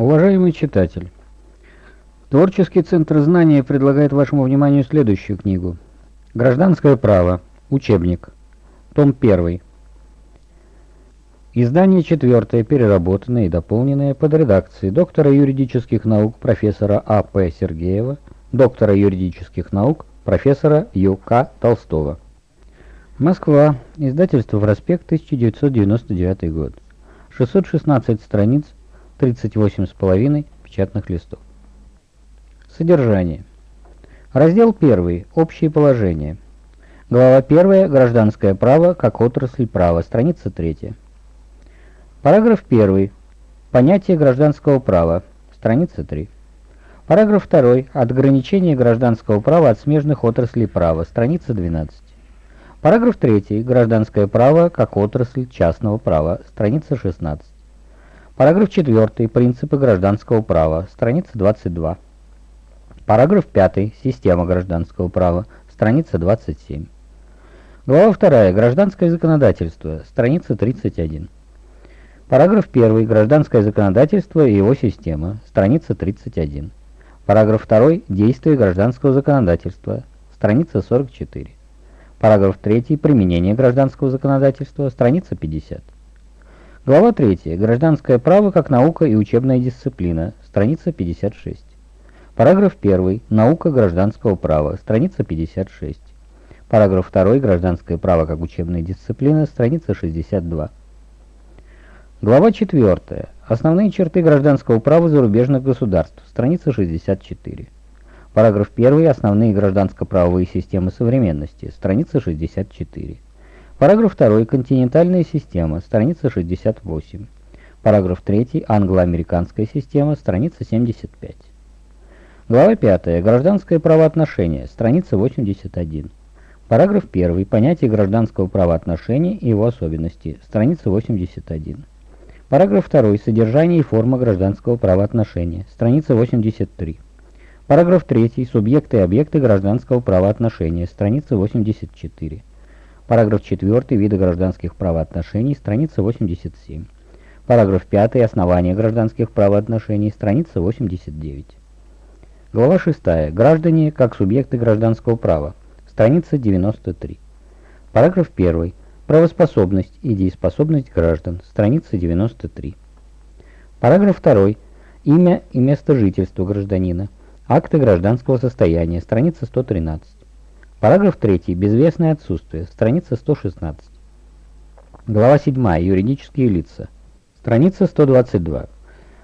Уважаемый читатель, Творческий центр знания предлагает вашему вниманию следующую книгу. Гражданское право. Учебник. Том 1. Издание четвертое, переработанное и дополненное под редакцией доктора юридических наук профессора А.П. Сергеева, доктора юридических наук профессора Ю.К. Толстого. Москва. Издательство «Проспект», 1999 год. 616 страниц, 38,5 печатных листов. Содержание. Раздел 1. Общие положения. Глава 1. Гражданское право как отрасль права. Страница 3. Параграф 1. Понятие гражданского права. Страница 3. Параграф 2. Отграничение гражданского права от смежных отраслей права. Страница 12. Параграф 3. Гражданское право как отрасль частного права. Страница 16. Параграф 4. Принципы гражданского права. Страница 22. Параграф 5. Система гражданского права. Страница 27. Глава 2. Гражданское законодательство. Страница 31. Параграф 1. Гражданское законодательство и его система. Страница 31. Параграф 2. Действие гражданского законодательства. Страница 44. Параграф 3. Применение гражданского законодательства. Страница 50. Глава 3. Гражданское право как наука и учебная дисциплина. Страница 56. Параграф 1. Наука гражданского права. Страница 56. Параграф 2. Гражданское право как учебная дисциплина. Страница 62. Глава 4. Основные черты гражданского права зарубежных государств. Страница 64. Параграф 1. Основные гражданско-правовые системы современности. Страница 64. Параграф 2. Континентальная система. Страница 68. Параграф 3. Англо-американская система. Страница 75. Глава 5. Гражданское правоотношение. Страница 81. Параграф 1. Понятие гражданского правоотношения и его особенности. Страница 81. Параграф 2. Содержание и форма гражданского правоотношения. Страница 83. Параграф 3. Субъекты и объекты гражданского правоотношения. Страница 84. Параграф 4. Виды гражданских правоотношений. Страница 87. Параграф 5. Основания гражданских правоотношений. Страница 89. Глава 6. Граждане как субъекты гражданского права. Страница 93. Параграф 1. Правоспособность и дееспособность граждан. Страница 93. Параграф 2. Имя и место жительства гражданина. Акты гражданского состояния. Страница 113. Параграф 3. Безвестное отсутствие. Страница 116. Глава 7. Юридические лица. Страница 122.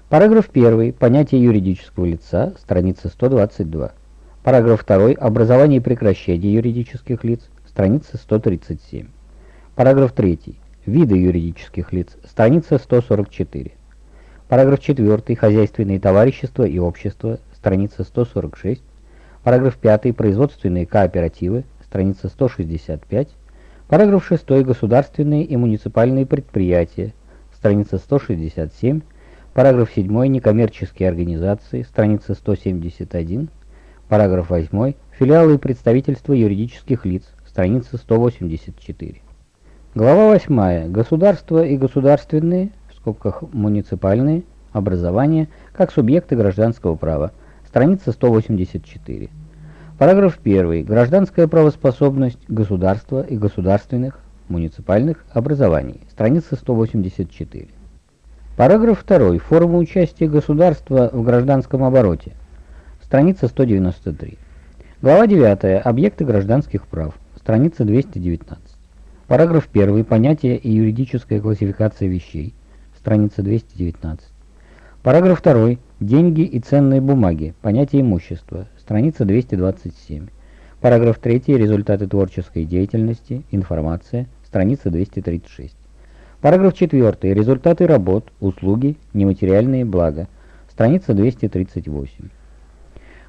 Параграф 1. Понятие юридического лица. Страница 122. Параграф 2. Образование и прекращение юридических лиц. Страница 137. Параграф 3. Виды юридических лиц. Страница 144. Параграф 4. Хозяйственные товарищества и общества. Страница 146. Параграф 5. Производственные кооперативы. Страница 165. Параграф 6. Государственные и муниципальные предприятия. Страница 167. Параграф 7. Некоммерческие организации. Страница 171. Параграф 8. Филиалы и представительства юридических лиц. Страница 184. Глава 8. Государство и государственные, в скобках муниципальные, образования, как субъекты гражданского права. Страница 184. Параграф 1. Гражданская правоспособность государства и государственных, муниципальных образований. Страница 184. Параграф 2. Форма участия государства в гражданском обороте. Страница 193. Глава 9. Объекты гражданских прав. Страница 219. Параграф 1. Понятие и юридическая классификация вещей. Страница 219. Параграф 2. Деньги и ценные бумаги. Понятие имущества. Страница 227. Параграф 3. Результаты творческой деятельности. Информация. Страница 236. Параграф 4. Результаты работ, услуги, нематериальные блага. Страница 238.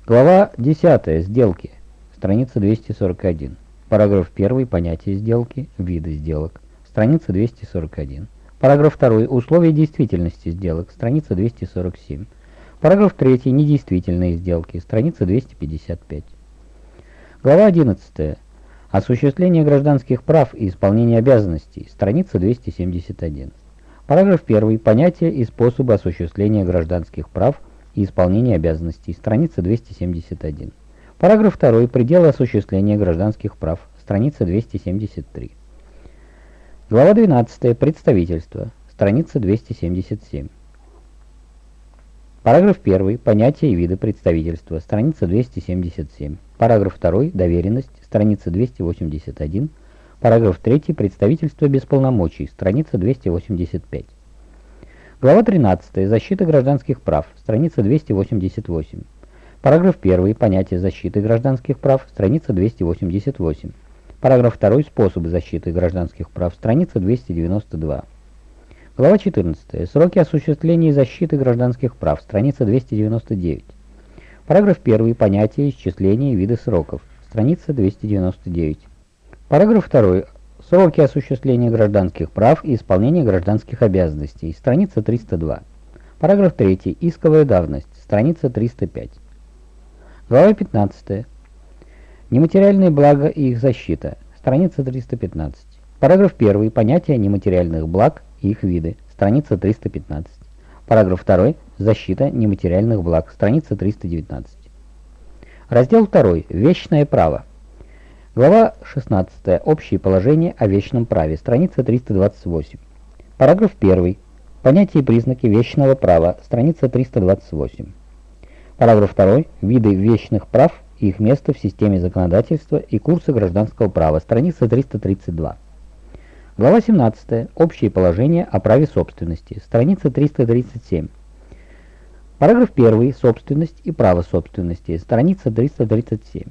Глава 10. Сделки. Страница 241. Параграф 1. Понятие сделки, виды сделок. Страница 241. Параграф 2. Условия действительности сделок. Страница 247. Параграф 3. Недействительные сделки. Страница 255. Глава 11. Осуществление гражданских прав и исполнение обязанностей. Страница 271. Параграф 1. Понятие и способы осуществления гражданских прав и исполнения обязанностей. Страница 271. Параграф 2. Пределы осуществления гражданских прав. Страница 273. Глава 12. Представительство. Страница 277. Параграф 1. Понятия и виды представительства. Страница 277. Параграф 2. Доверенность. Страница 281. Параграф 3. Представительство без полномочий. Страница 285. Глава 13. Защита гражданских прав. Страница 288. Параграф 1. Понятие защиты гражданских прав. Страница 288. Параграф 2. Способы защиты гражданских прав. Страница 292. Глава 14. Сроки осуществления и защиты гражданских прав. Страница 299. Параграф 1. Понятие, исчисления и виды сроков. Страница 299. Параграф 2. Сроки осуществления гражданских прав и исполнения гражданских обязанностей. Страница 302. Параграф 3. Исковая давность. Страница 305. Глава 15. Нематериальные блага и их защита. Страница 315. Параграф 1. Понятие нематериальных благ их виды. Страница 315. Параграф 2. Защита нематериальных благ. Страница 319. Раздел 2. Вечное право. Глава 16. Общие положения о вечном праве. Страница 328. Параграф 1. Понятие и признаки вечного права. Страница 328. Параграф 2. Виды вечных прав и их место в системе законодательства и курсы гражданского права. Страница 332. Глава 17. Общие положения о праве собственности. Страница 337. Параграф 1. Собственность и право собственности. Страница 337.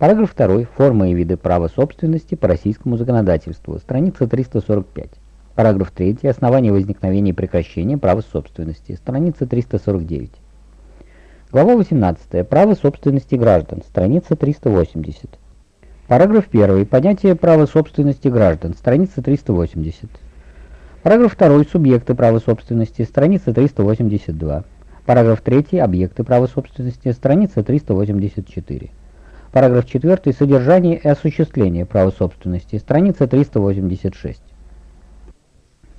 Параграф 2. Формы и виды права собственности по российскому законодательству. Страница 345. Параграф 3. Основания возникновения и прекращения права собственности. Страница 349. Глава 18. Право собственности граждан. Страница 380. Параграф 1. Понятие права собственности граждан. Страница 380. Параграф 2. Субъекты права собственности. Страница 382. Параграф 3. Объекты права собственности. Страница 384. Параграф 4. Содержание и осуществление права собственности. Страница 386.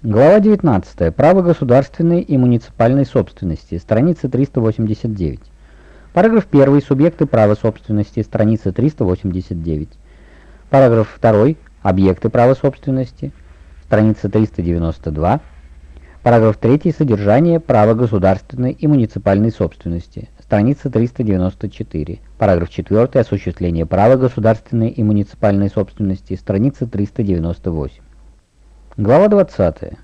Глава 19. Право государственной и муниципальной собственности. Страница 389. Параграф 1. Субъекты права собственности. Страница 389. Параграф 2. Объекты права собственности. Страница 392. Параграф 3. Содержание права государственной и муниципальной собственности. Страница 394. Параграф 4. Осуществление права государственной и муниципальной собственности. Страница 398. Глава 20.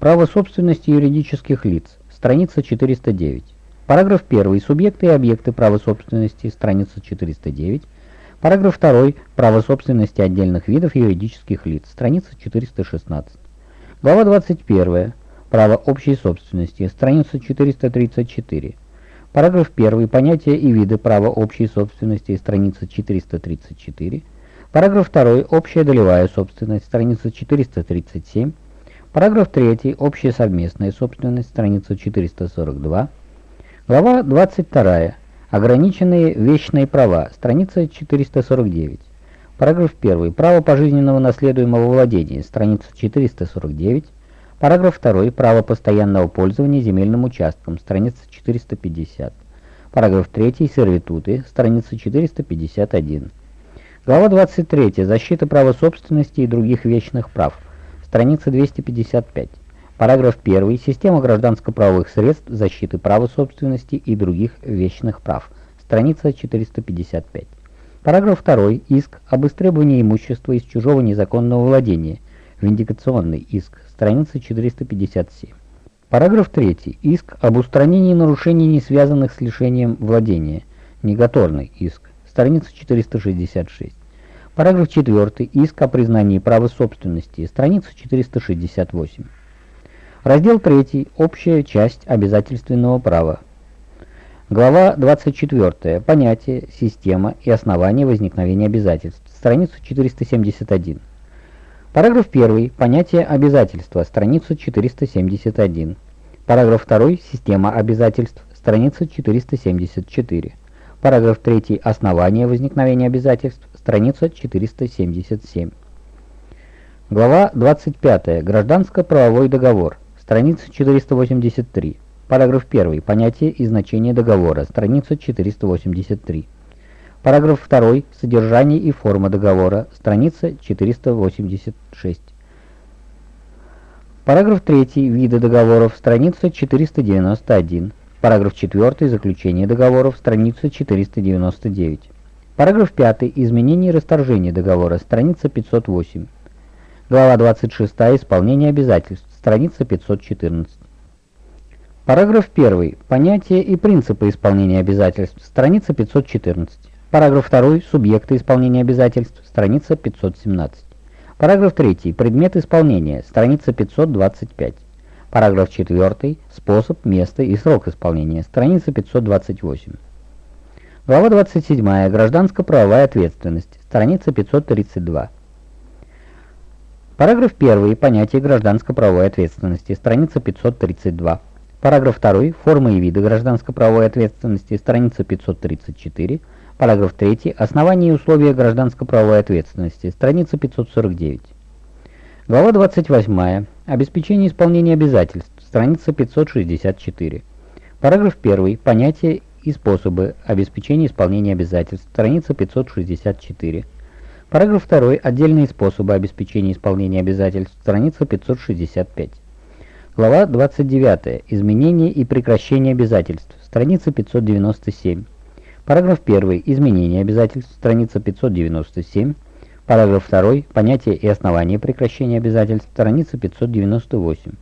Право собственности юридических лиц. Страница 409. Параграф 1. Субъекты и объекты права собственности. Страница 409. Параграф 2. Право собственности отдельных видов юридических лиц. Страница 416. Глава 21. Право общей собственности. Страница 434. Параграф 1. Понятия и виды права общей собственности, страница 434. Параграф 2. Общая долевая собственность, страница 437. Параграф 3. Общая совместная собственность, страница 442. Глава 22. Ограниченные вечные права, страница 449. Параграф 1. Право пожизненного наследуемого владения, страница 449. Параграф 2. Право постоянного пользования земельным участком. Страница 450. Параграф 3. Сервитуты. Страница 451. Глава 23. Защита права собственности и других вечных прав. Страница 255. Параграф 1. Система гражданско-правовых средств защиты права собственности и других вечных прав. Страница 455. Параграф 2. Иск об истребовании имущества из чужого незаконного владения. Виндикационный иск страница 457. Параграф 3. Иск об устранении нарушений, не связанных с лишением владения. Негаторный иск. Страница 466. Параграф 4. Иск о признании права собственности. Страница 468. Раздел 3. Общая часть обязательственного права. Глава 24. Понятие, система и основания возникновения обязательств. Страница 471. Параграф 1. Понятие обязательства. Страница 471. Параграф 2. Система обязательств. Страница 474. Параграф 3. Основание возникновения обязательств. Страница 477. Глава 25. Гражданско-правовой договор. Страница 483. Параграф 1. Понятие и значение договора, страница 483. Параграф 2. Содержание и форма договора, страница 486. Параграф 3. Виды договоров, страница 491. Параграф 4. Заключение договоров, страница 499. Параграф 5. Изменение и расторжение договора, страница 508. Глава 26. Исполнение обязательств, страница 514. Параграф 1. Понятия и принципы исполнения обязательств, страница 514. Параграф 2. Субъекты исполнения обязательств, страница 517. Параграф 3. Предмет исполнения. Страница 525. Параграф 4. Способ, место и срок исполнения. Страница 528. Глава 27. Гражданско-правовая ответственность. Страница 532. Параграф 1. Понятие гражданско-правовой ответственности. Страница 532. Параграф 2. Формы и виды гражданско-правовой ответственности. Страница 534. Параграф 3. Основания и условия гражданско-правовой ответственности. Страница 549. Глава 28. Обеспечение исполнения обязательств. Страница 564. Параграф 1. Понятия и способы обеспечения исполнения обязательств. Страница 564. Параграф 2. Отдельные способы обеспечения исполнения обязательств. Страница 565. Глава 29. Изменение и прекращение обязательств. Страница 597. Параграф 1. Изменение обязательств. Страница 597. Параграф 2. Понятие и основания прекращения обязательств. Страница 598.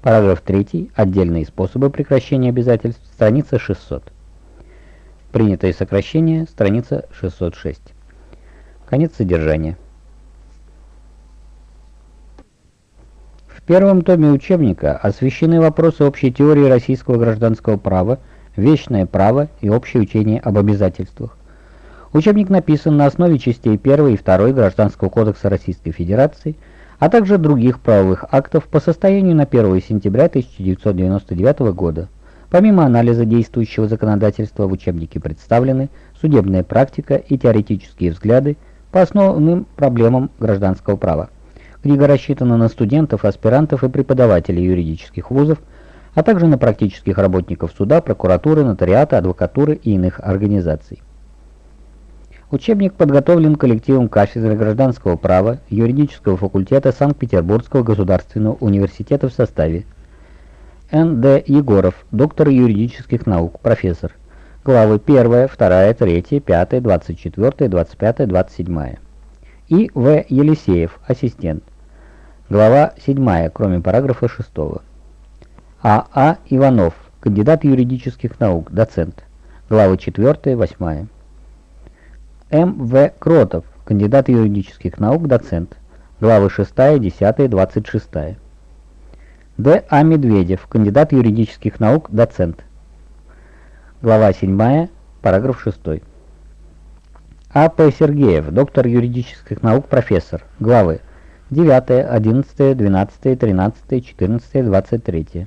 Параграф 3. Отдельные способы прекращения обязательств. Страница 600. Принятое сокращение. Страница 606. Конец содержания. В первом томе учебника освещены вопросы общей теории российского гражданского права, вечное право и общее учение об обязательствах. Учебник написан на основе частей 1 и 2 Гражданского кодекса Российской Федерации, а также других правовых актов по состоянию на 1 сентября 1999 года. Помимо анализа действующего законодательства в учебнике представлены судебная практика и теоретические взгляды по основным проблемам гражданского права. Книга рассчитана на студентов, аспирантов и преподавателей юридических вузов, а также на практических работников суда, прокуратуры, нотариата, адвокатуры и иных организаций. Учебник подготовлен коллективом кафедры гражданского права юридического факультета Санкт-Петербургского государственного университета в составе Н.Д. Егоров, доктор юридических наук, профессор. Главы 1, 2, 3, 5, 24, 25, 27. И В. Елисеев, ассистент. Глава 7, кроме параграфа 6. А. А. Иванов, кандидат юридических наук, доцент. Главы 4, 8. М. В. Кротов, кандидат юридических наук, доцент. Главы 6, 10, 26. Д. А. Медведев, кандидат юридических наук, доцент. Глава 7, параграф 6. А. П. Сергеев, доктор юридических наук, профессор. Главы 9, 11, 12, 13, 14, 23.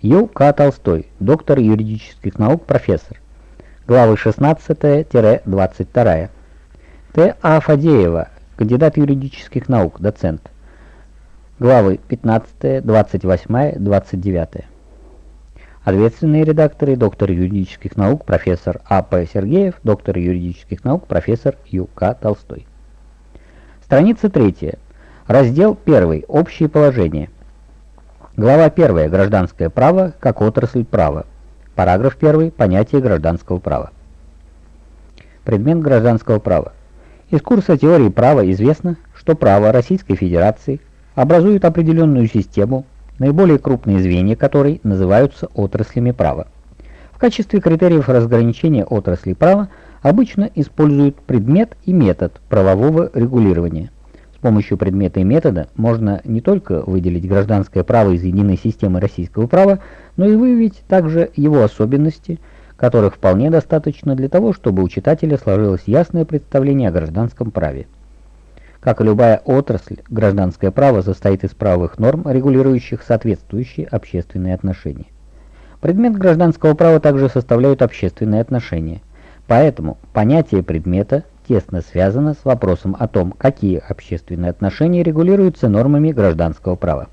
Ю. К. Толстой, доктор юридических наук, профессор. Главы 16-22. Т. А. Фадеева, кандидат юридических наук, доцент. Главы 15, 28, 29. Ответственные редакторы, доктор юридических наук, профессор А. П. Сергеев, доктор юридических наук, профессор Ю. К. Толстой. Страница 3. Раздел 1. Общие положения. Глава 1. Гражданское право как отрасль права. Параграф 1. Понятие гражданского права. Предмет гражданского права. Из курса теории права известно, что право Российской Федерации образует определенную систему, наиболее крупные звенья которой называются отраслями права. В качестве критериев разграничения отраслей права обычно используют предмет и метод правового регулирования – с помощью предмета и метода можно не только выделить гражданское право из единой системы российского права, но и выявить также его особенности, которых вполне достаточно для того, чтобы у читателя сложилось ясное представление о гражданском праве. Как и любая отрасль, гражданское право состоит из правовых норм, регулирующих соответствующие общественные отношения. Предмет гражданского права также составляют общественные отношения. Поэтому понятие предмета тесно связано с вопросом о том, какие общественные отношения регулируются нормами гражданского права.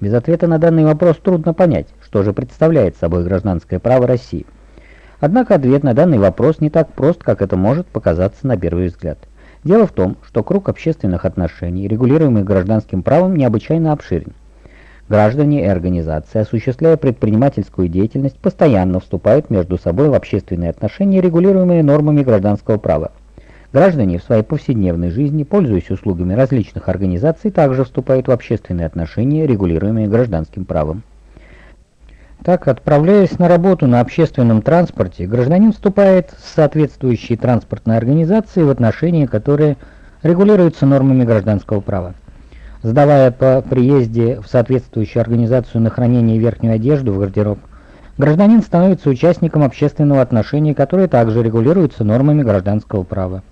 Без ответа на данный вопрос трудно понять, что же представляет собой гражданское право России. Однако ответ на данный вопрос не так прост, как это может показаться на первый взгляд. Дело в том, что круг общественных отношений, регулируемых гражданским правом, необычайно обширен. Граждане и организации, осуществляя предпринимательскую деятельность, постоянно вступают между собой в общественные отношения, регулируемые нормами гражданского права. Граждане в своей повседневной жизни, пользуясь услугами различных организаций, также вступают в общественные отношения, регулируемые гражданским правом. Так, отправляясь на работу на общественном транспорте, гражданин вступает с соответствующей транспортной организацией в отношения, которые регулируются нормами гражданского права сдавая по приезде в соответствующую организацию на хранение верхнюю одежду в гардероб, гражданин становится участником общественного отношения, которое также регулируется нормами гражданского права.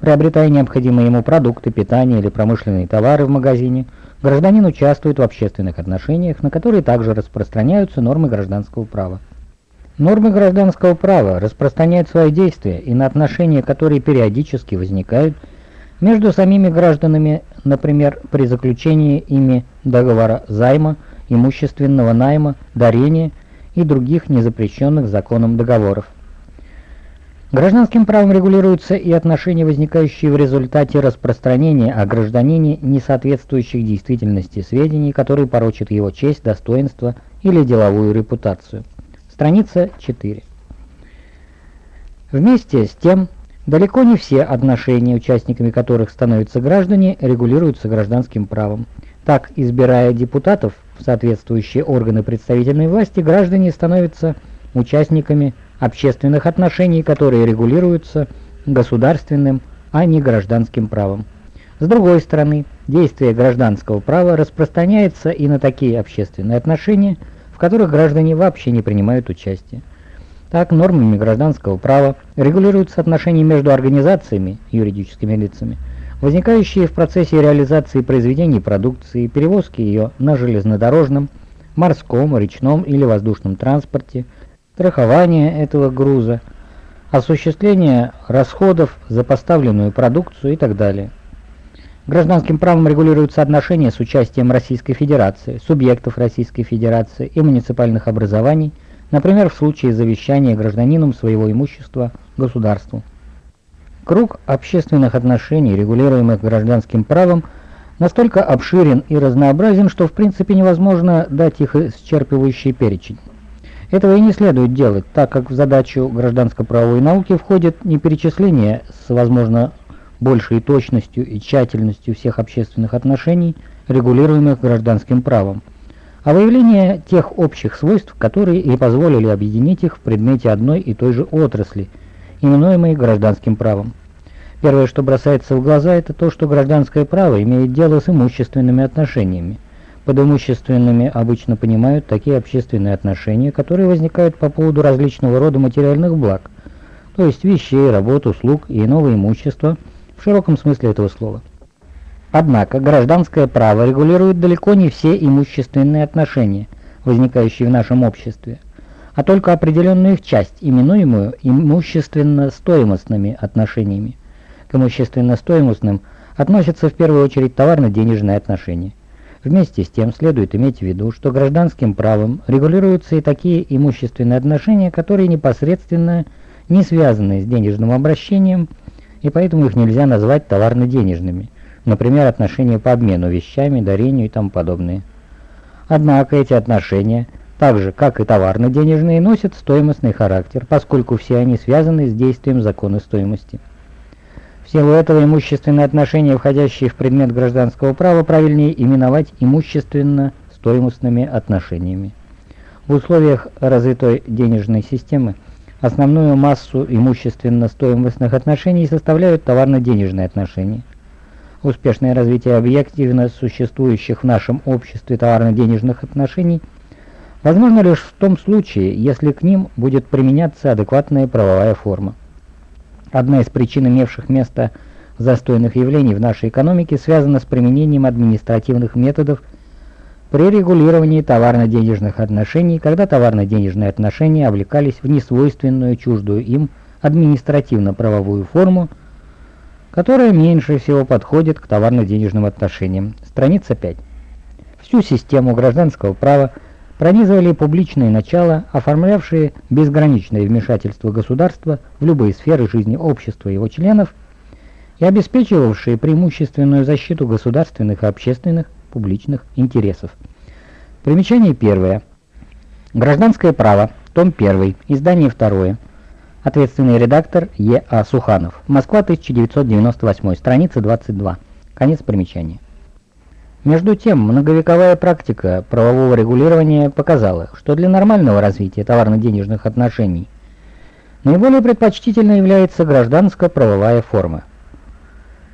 Приобретая необходимые ему продукты, питание или промышленные товары в магазине, гражданин участвует в общественных отношениях, на которые также распространяются нормы гражданского права. Нормы гражданского права распространяют свои действия и на отношения, которые периодически возникают между самими гражданами например, при заключении ими договора займа, имущественного найма, дарения и других незапрещенных законом договоров. Гражданским правом регулируются и отношения, возникающие в результате распространения о гражданине несоответствующих действительности сведений, которые порочат его честь, достоинство или деловую репутацию. Страница 4. Вместе с тем, Далеко не все отношения, участниками которых становятся граждане, регулируются гражданским правом. Так, избирая депутатов в соответствующие органы представительной власти, граждане становятся участниками общественных отношений, которые регулируются государственным, а не гражданским правом. С другой стороны, действие гражданского права распространяется и на такие общественные отношения, в которых граждане вообще не принимают участие. Так, нормами гражданского права регулируются отношения между организациями, юридическими лицами, возникающие в процессе реализации произведений продукции, перевозки ее на железнодорожном, морском, речном или воздушном транспорте, страхование этого груза, осуществление расходов за поставленную продукцию и так далее. Гражданским правом регулируются отношения с участием Российской Федерации, субъектов Российской Федерации и муниципальных образований – например, в случае завещания гражданином своего имущества государству. Круг общественных отношений, регулируемых гражданским правом, настолько обширен и разнообразен, что в принципе невозможно дать их исчерпывающий перечень. Этого и не следует делать, так как в задачу гражданско-правовой науки входит не перечисление с, возможно, большей точностью и тщательностью всех общественных отношений, регулируемых гражданским правом, а выявление тех общих свойств, которые и позволили объединить их в предмете одной и той же отрасли, именуемой гражданским правом. Первое, что бросается в глаза, это то, что гражданское право имеет дело с имущественными отношениями. Под имущественными обычно понимают такие общественные отношения, которые возникают по поводу различного рода материальных благ, то есть вещей, работ, услуг и иного имущества в широком смысле этого слова. Однако гражданское право регулирует далеко не все имущественные отношения, возникающие в нашем обществе, а только определенную их часть, именуемую имущественно-стоимостными отношениями. К имущественно-стоимостным относятся в первую очередь товарно-денежные отношения. Вместе с тем следует иметь в виду, что гражданским правом регулируются и такие имущественные отношения, которые непосредственно не связаны с денежным обращением, и поэтому их нельзя назвать товарно-денежными например, отношения по обмену вещами, дарению и тому подобное. Однако эти отношения, так же как и товарно-денежные, носят стоимостный характер, поскольку все они связаны с действием закона стоимости. В силу этого имущественные отношения, входящие в предмет гражданского права, правильнее именовать имущественно-стоимостными отношениями. В условиях развитой денежной системы основную массу имущественно-стоимостных отношений составляют товарно-денежные отношения – Успешное развитие объективно существующих в нашем обществе товарно-денежных отношений возможно лишь в том случае, если к ним будет применяться адекватная правовая форма. Одна из причин имевших место застойных явлений в нашей экономике связана с применением административных методов при регулировании товарно-денежных отношений, когда товарно-денежные отношения облекались в несвойственную чуждую им административно-правовую форму, которая меньше всего подходит к товарно-денежным отношениям. Страница 5. Всю систему гражданского права пронизывали публичные начала, оформлявшие безграничное вмешательство государства в любые сферы жизни общества и его членов и обеспечивавшие преимущественную защиту государственных и общественных публичных интересов. Примечание первое. Гражданское право. Том 1. Издание 2. Ответственный редактор Е. А. Суханов. Москва, 1998. Страница 22. Конец примечания. Между тем, многовековая практика правового регулирования показала, что для нормального развития товарно-денежных отношений наиболее предпочтительной является гражданско-правовая форма.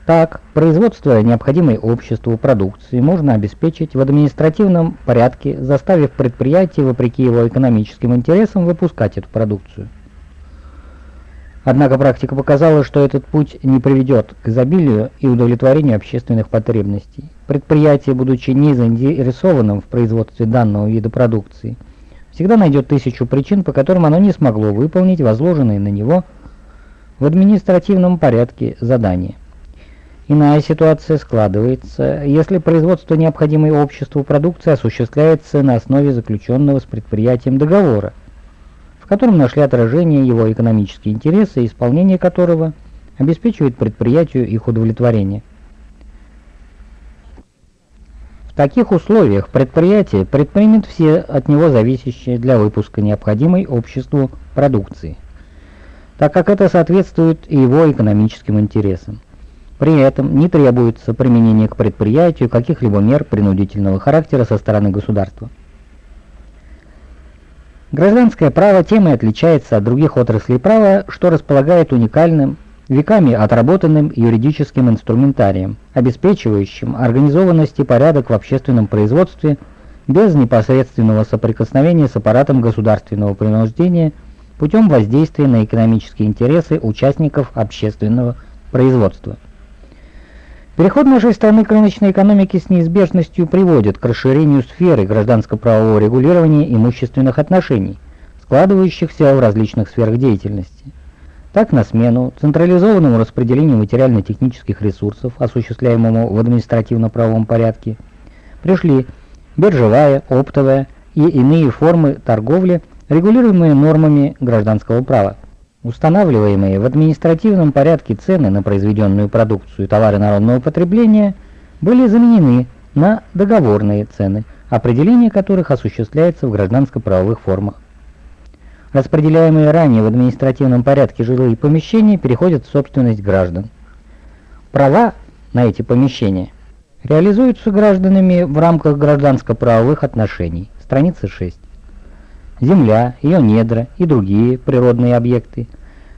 Так, производство необходимой обществу продукции можно обеспечить в административном порядке, заставив предприятие, вопреки его экономическим интересам, выпускать эту продукцию. Однако практика показала, что этот путь не приведет к изобилию и удовлетворению общественных потребностей. Предприятие, будучи не заинтересованным в производстве данного вида продукции, всегда найдет тысячу причин, по которым оно не смогло выполнить возложенные на него в административном порядке задания. Иная ситуация складывается, если производство необходимой обществу продукции осуществляется на основе заключенного с предприятием договора, котором нашли отражение его экономические интересы, исполнение которого обеспечивает предприятию их удовлетворение. В таких условиях предприятие предпримет все от него зависящие для выпуска необходимой обществу продукции, так как это соответствует его экономическим интересам. При этом не требуется применение к предприятию каких-либо мер принудительного характера со стороны государства. Гражданское право тем и отличается от других отраслей права, что располагает уникальным, веками отработанным юридическим инструментарием, обеспечивающим организованность и порядок в общественном производстве без непосредственного соприкосновения с аппаратом государственного принуждения путем воздействия на экономические интересы участников общественного производства. Переход нашей страны к рыночной экономике с неизбежностью приводит к расширению сферы гражданско-правового регулирования имущественных отношений, складывающихся в различных сферах деятельности. Так, на смену централизованному распределению материально-технических ресурсов, осуществляемому в административно-правовом порядке, пришли биржевая, оптовая и иные формы торговли, регулируемые нормами гражданского права. Устанавливаемые в административном порядке цены на произведенную продукцию и товары народного потребления были заменены на договорные цены, определение которых осуществляется в гражданско-правовых формах. Распределяемые ранее в административном порядке жилые помещения переходят в собственность граждан. Права на эти помещения реализуются гражданами в рамках гражданско-правовых отношений. Страница 6 земля, ее недра и другие природные объекты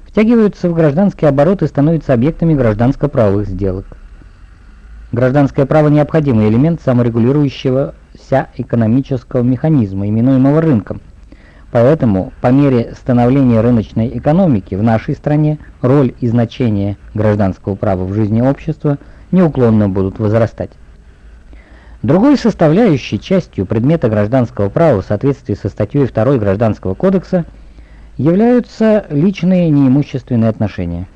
втягиваются в гражданский оборот и становятся объектами гражданско-правовых сделок. Гражданское право – необходимый элемент саморегулирующегося экономического механизма, именуемого рынком. Поэтому по мере становления рыночной экономики в нашей стране роль и значение гражданского права в жизни общества неуклонно будут возрастать. Другой составляющей частью предмета гражданского права в соответствии со статьей 2 Гражданского кодекса являются личные неимущественные отношения.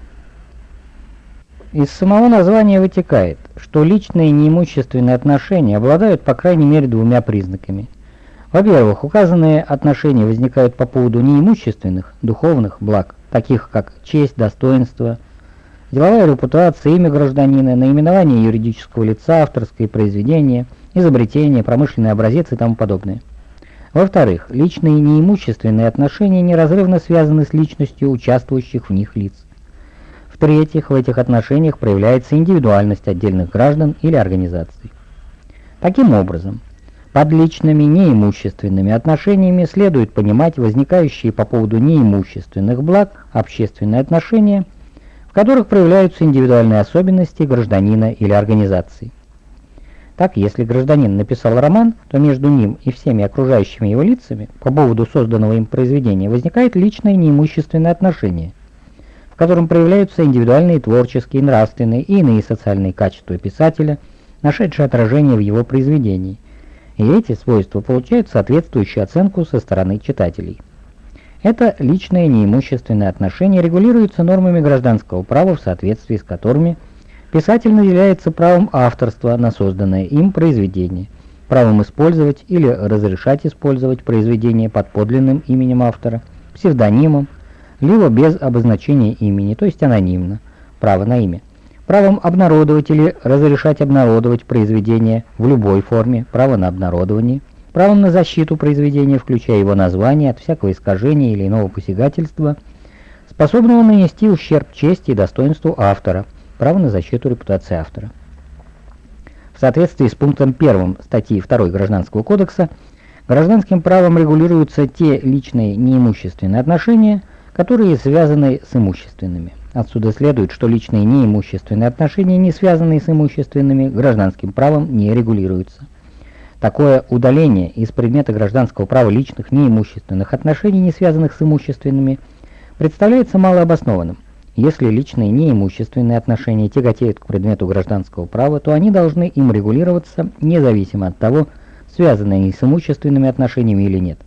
Из самого названия вытекает, что личные неимущественные отношения обладают по крайней мере двумя признаками. Во-первых, указанные отношения возникают по поводу неимущественных духовных благ, таких как честь, достоинство, деловая репутация, имя гражданина, наименование юридического лица, авторское произведение, изобретение, промышленный образец и тому подобное. Во-вторых, личные неимущественные отношения неразрывно связаны с личностью участвующих в них лиц. В-третьих, в этих отношениях проявляется индивидуальность отдельных граждан или организаций. Таким образом, под личными неимущественными отношениями следует понимать возникающие по поводу неимущественных благ общественные отношения – которых проявляются индивидуальные особенности гражданина или организации. Так, если гражданин написал роман, то между ним и всеми окружающими его лицами по поводу созданного им произведения возникает личное неимущественное отношение, в котором проявляются индивидуальные творческие, нравственные и иные социальные качества писателя, нашедшие отражение в его произведении. И эти свойства получают соответствующую оценку со стороны читателей. Это личные неимущественные отношения регулируются нормами гражданского права, в соответствии с которыми писатель наделяется правом авторства на созданное им произведение правом использовать или разрешать использовать произведение под подлинным именем автора, псевдонимом, либо без обозначения имени, то есть анонимно, право на имя. Правом обнародовать или разрешать обнародовать произведение в любой форме, право на обнародование, правом на защиту произведения, включая его название от всякого искажения или иного посягательства, способного нанести ущерб чести и достоинству автора, право на защиту репутации автора. В соответствии с пунктом 1 статьи 2 Гражданского кодекса, гражданским правом регулируются те личные неимущественные отношения, которые связаны с имущественными. Отсюда следует, что личные неимущественные отношения, не связанные с имущественными, гражданским правом не регулируются. Такое удаление из предмета гражданского права личных неимущественных отношений, не связанных с имущественными, представляется малообоснованным. Если личные неимущественные отношения тяготеют к предмету гражданского права, то они должны им регулироваться независимо от того, связаны они с имущественными отношениями или нет.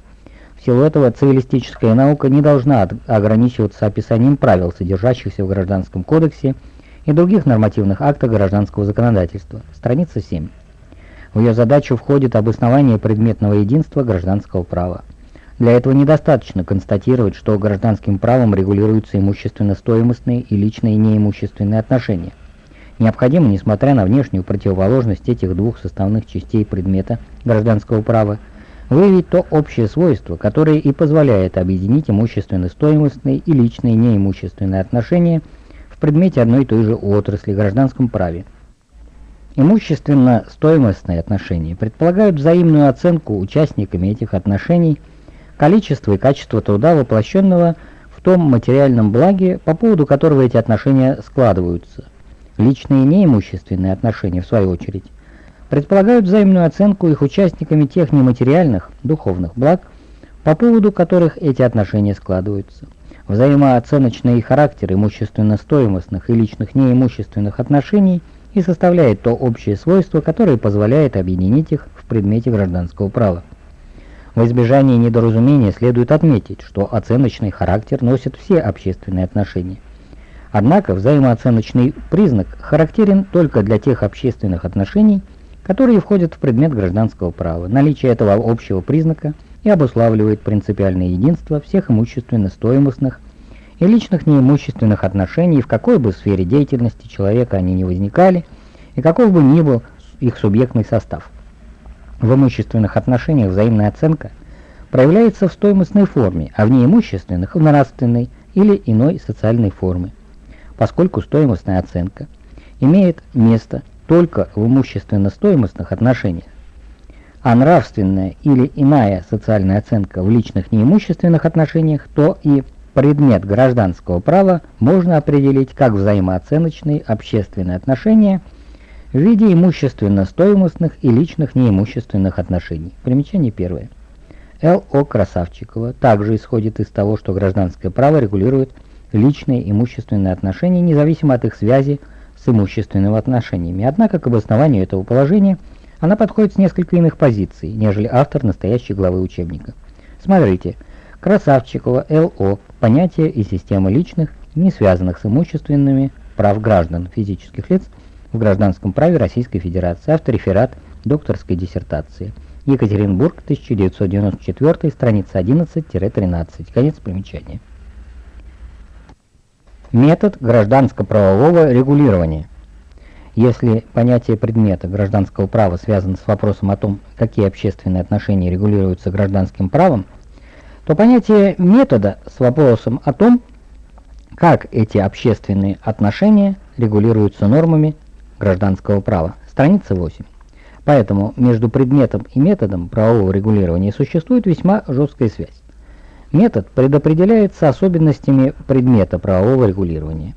В силу этого цивилистическая наука не должна ограничиваться описанием правил, содержащихся в Гражданском кодексе и других нормативных актах гражданского законодательства. Страница 7. Ее задачу входит обоснование предметного единства гражданского права. Для этого недостаточно констатировать, что гражданским правом регулируются имущественно-стоимостные и личные неимущественные отношения. Необходимо, несмотря на внешнюю противоположность этих двух составных частей предмета гражданского права, выявить то общее свойство, которое и позволяет объединить имущественно-стоимостные и личные неимущественные отношения в предмете одной и той же отрасли гражданском праве. Имущественно-стоимостные отношения предполагают взаимную оценку участниками этих отношений – количество и качество труда, воплощенного в том материальном благе, по поводу которого эти отношения складываются. Личные неимущественные отношения, в свою очередь, предполагают взаимную оценку их участниками тех нематериальных, духовных благ, по поводу которых эти отношения складываются. Взаимооценочный характер имущественно-стоимостных и личных неимущественных отношений и составляет то общее свойство, которое позволяет объединить их в предмете гражданского права. В избежание недоразумения следует отметить, что оценочный характер носит все общественные отношения. Однако взаимооценочный признак характерен только для тех общественных отношений, которые входят в предмет гражданского права. Наличие этого общего признака и обуславливает принципиальное единство всех имущественно-стоимостных и личных неимущественных отношений, в какой бы сфере деятельности человека они ни возникали, и каков бы ни был их субъектный состав. В имущественных отношениях взаимная оценка проявляется в стоимостной форме, а в неимущественных – в нравственной или иной социальной форме. Поскольку стоимостная оценка имеет место только в имущественно-стоимостных отношениях, а нравственная или иная социальная оценка в личных неимущественных отношениях, то и предмет гражданского права можно определить как взаимооценочные общественные отношения – в виде имущественно-стоимостных и личных неимущественных отношений. Примечание первое. Л.О. Красавчикова также исходит из того, что гражданское право регулирует личные имущественные отношения, независимо от их связи с имущественными отношениями. Однако к обоснованию этого положения она подходит с несколько иных позиций, нежели автор настоящей главы учебника. Смотрите. Красавчикова, Л.О. Понятие и система личных, не связанных с имущественными прав граждан, физических лиц – в гражданском праве Российской Федерации, автореферат докторской диссертации. Екатеринбург, 1994, страница 11-13. Конец примечания. Метод гражданско-правового регулирования. Если понятие предмета гражданского права связано с вопросом о том, какие общественные отношения регулируются гражданским правом, то понятие метода с вопросом о том, как эти общественные отношения регулируются нормами гражданского права, страница 8. Поэтому между предметом и методом правового регулирования существует весьма жесткая связь. Метод предопределяется особенностями предмета правового регулирования.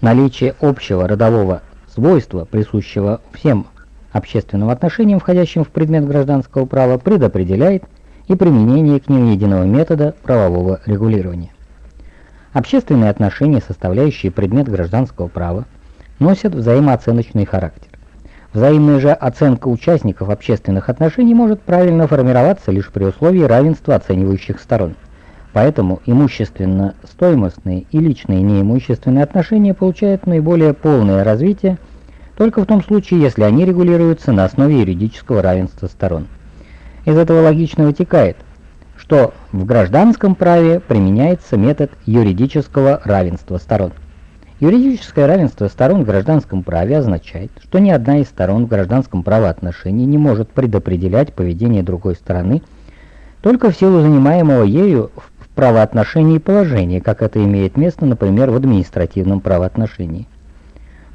Наличие общего родового свойства, присущего всем общественным отношениям, входящим в предмет гражданского права, предопределяет и применение к ним единого метода правового регулирования. Общественные отношения, составляющие предмет гражданского права, носят взаимооценочный характер. Взаимная же оценка участников общественных отношений может правильно формироваться лишь при условии равенства оценивающих сторон. Поэтому имущественно-стоимостные и личные неимущественные отношения получают наиболее полное развитие только в том случае, если они регулируются на основе юридического равенства сторон. Из этого логично вытекает, что в гражданском праве применяется метод юридического равенства сторон. Юридическое равенство сторон в гражданском праве означает, что ни одна из сторон в гражданском правоотношении не может предопределять поведение другой стороны только в силу занимаемого ею в правоотношении положения, как это имеет место, например, в административном правоотношении.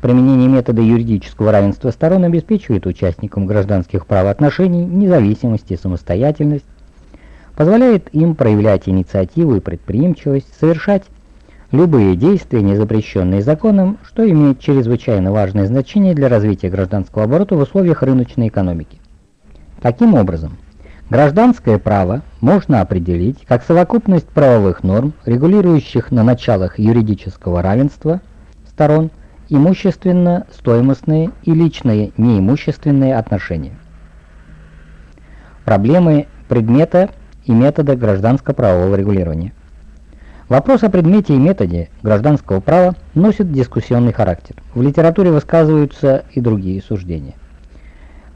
Применение метода юридического равенства сторон обеспечивает участникам гражданских правоотношений независимость и самостоятельность, позволяет им проявлять инициативу и предприимчивость, совершать любые действия, не запрещенные законом, что имеет чрезвычайно важное значение для развития гражданского оборота в условиях рыночной экономики. Таким образом, гражданское право можно определить как совокупность правовых норм, регулирующих на началах юридического равенства сторон имущественно-стоимостные и личные неимущественные отношения. Проблемы предмета и метода гражданско-правового регулирования. Вопрос о предмете и методе гражданского права носит дискуссионный характер. В литературе высказываются и другие суждения.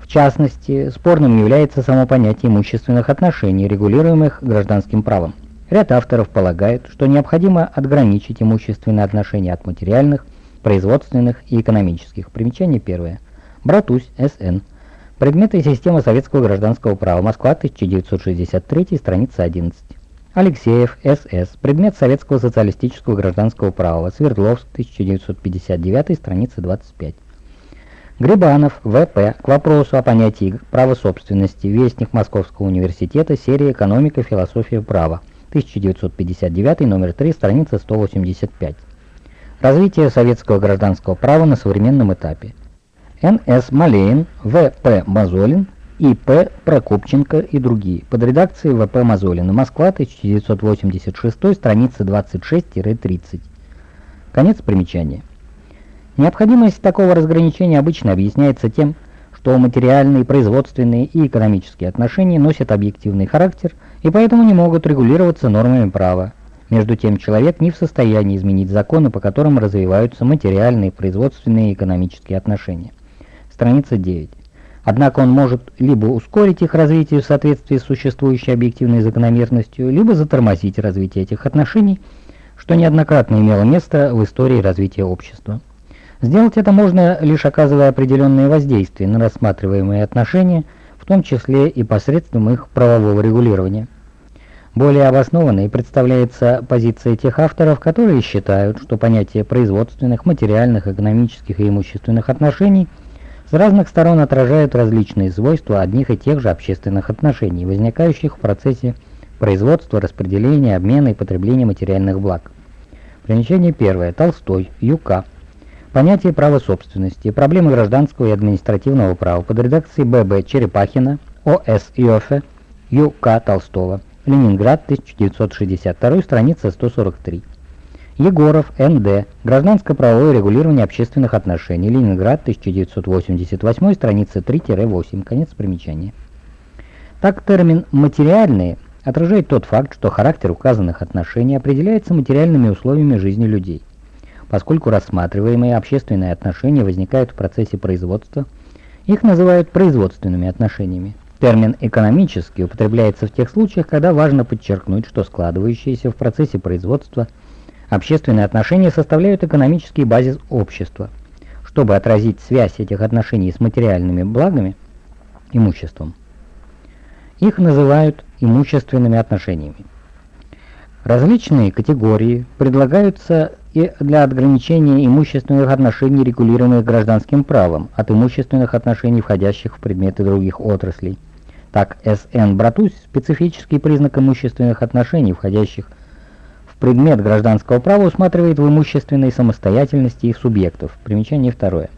В частности, спорным является само понятие имущественных отношений, регулируемых гражданским правом. Ряд авторов полагает, что необходимо отграничить имущественные отношения от материальных, производственных и экономических. Примечание первое. Братусь, С.Н. Предметы и система советского гражданского права. Москва, 1963, страница 11. Алексеев, С.С. Предмет советского социалистического гражданского права. Свердловск, 1959, страница 25. Грибанов, В.П. К вопросу о понятии права собственности. Вестник Московского университета. Серия «Экономика, философия права». 1959, номер 3, страница 185. Развитие советского гражданского права на современном этапе. Н.С. Малеин, В.П. Мазолин, и.П. Прокопченко и другие. Под редакцией В.П. Мазолина. Москва, 1986, страница 26-30. Конец примечания. Необходимость такого разграничения обычно объясняется тем, что материальные, производственные и экономические отношения носят объективный характер и поэтому не могут регулироваться нормами права. Между тем, человек не в состоянии изменить законы, по которым развиваются материальные, производственные и экономические отношения. Страница 9. Однако он может либо ускорить их развитие в соответствии с существующей объективной закономерностью, либо затормозить развитие этих отношений, что неоднократно имело место в истории развития общества. Сделать это можно лишь оказывая определенные воздействия на рассматриваемые отношения, в том числе и посредством их правового регулирования. Более обоснованной представляется позиция тех авторов, которые считают, что понятие производственных, материальных, экономических и имущественных отношений – с разных сторон отражают различные свойства одних и тех же общественных отношений, возникающих в процессе производства, распределения, обмена и потребления материальных благ. Примечание первое. Толстой. ЮК. Понятие права собственности. Проблемы гражданского и административного права под редакцией Б.Б. Черепахина, О.С. Йофе, Ю.К. Толстого. Ленинград, 1962, страница 143. Егоров, Н.Д. Гражданско-правовое регулирование общественных отношений. Ленинград, 1988, страница 3-8. Конец примечания. Так термин «материальные» отражает тот факт, что характер указанных отношений определяется материальными условиями жизни людей. Поскольку рассматриваемые общественные отношения возникают в процессе производства, их называют производственными отношениями. Термин «экономический» употребляется в тех случаях, когда важно подчеркнуть, что складывающиеся в процессе производства – Общественные отношения составляют экономический базис общества. Чтобы отразить связь этих отношений с материальными благами, имуществом, их называют имущественными отношениями. Различные категории предлагаются и для ограничения имущественных отношений, регулируемых гражданским правом, от имущественных отношений, входящих в предметы других отраслей. Так, С.Н. Братусь – специфический признак имущественных отношений, входящих Предмет гражданского права усматривает в имущественной самостоятельности их субъектов. Примечание второе.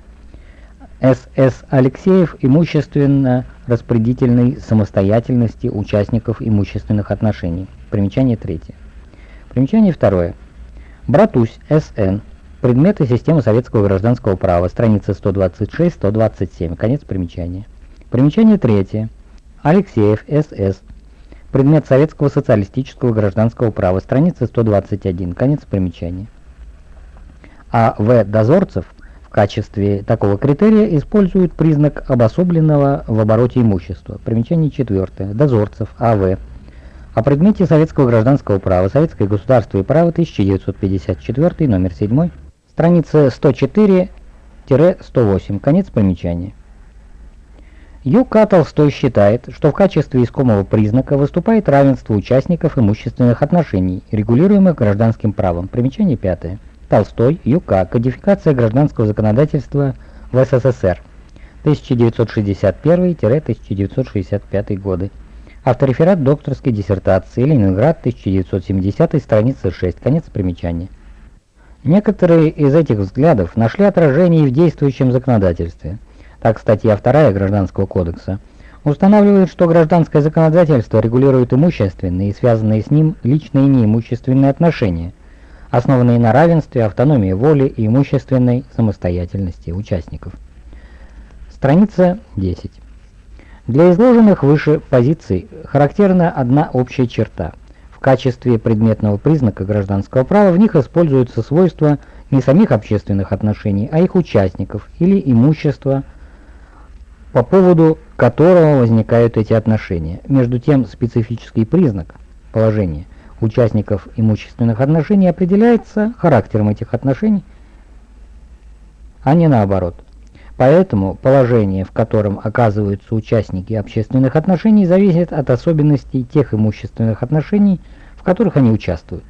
С.С. Алексеев имущественно-распределительной самостоятельности участников имущественных отношений. Примечание третье. Примечание второе. Братусь С.Н. Предметы системы советского гражданского права. Страница 126-127. Конец примечания. Примечание третье. Алексеев С.С. Предмет советского социалистического гражданского права. Страница 121. Конец примечания. А В. Дозорцев в качестве такого критерия используют признак обособленного в обороте имущества. Примечание четвертое. Дозорцев, А.В. О предмете советского гражданского права, советское государство и право, 1954, номер 7, страница 104-108, конец примечания. Ю.К. Толстой считает, что в качестве искомого признака выступает равенство участников имущественных отношений, регулируемых гражданским правом. Примечание пятое. Толстой, Ю.К. Кодификация гражданского законодательства в СССР. 1961-1965 годы. Автореферат докторской диссертации Ленинград, 1970, страница 6, конец примечания. Некоторые из этих взглядов нашли отражение в действующем законодательстве – так статья 2 Гражданского кодекса, устанавливает, что гражданское законодательство регулирует имущественные и связанные с ним личные неимущественные отношения, основанные на равенстве, автономии воли и имущественной самостоятельности участников. Страница 10. Для изложенных выше позиций характерна одна общая черта. В качестве предметного признака гражданского права в них используются свойства не самих общественных отношений, а их участников или имущества, по поводу которого возникают эти отношения. Между тем, специфический признак положения участников имущественных отношений определяется характером этих отношений, а не наоборот. Поэтому положение, в котором оказываются участники общественных отношений, зависит от особенностей тех имущественных отношений, в которых они участвуют.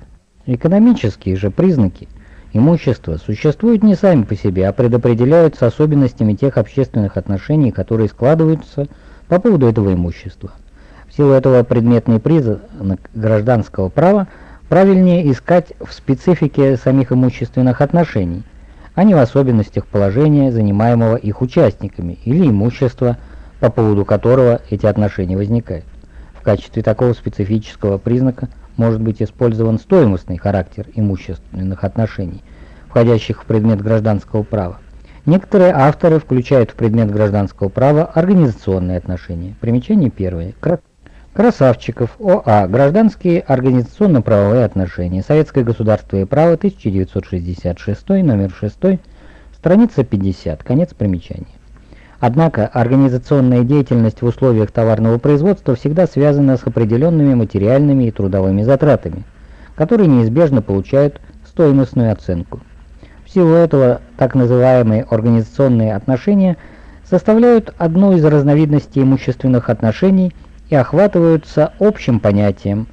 Экономические же признаки – Имущество существуют не сами по себе, а предопределяются особенностями тех общественных отношений, которые складываются по поводу этого имущества. В силу этого предметный признак гражданского права правильнее искать в специфике самих имущественных отношений, а не в особенностях положения, занимаемого их участниками, или имущества, по поводу которого эти отношения возникают. В качестве такого специфического признака – может быть использован стоимостный характер имущественных отношений, входящих в предмет гражданского права. Некоторые авторы включают в предмет гражданского права организационные отношения. Примечание первое. Красавчиков, ОА. Гражданские организационно-правовые отношения. Советское государство и право, 1966, номер 6, страница 50. Конец примечания. Однако организационная деятельность в условиях товарного производства всегда связана с определенными материальными и трудовыми затратами, которые неизбежно получают стоимостную оценку. В силу этого так называемые организационные отношения составляют одну из разновидностей имущественных отношений и охватываются общим понятием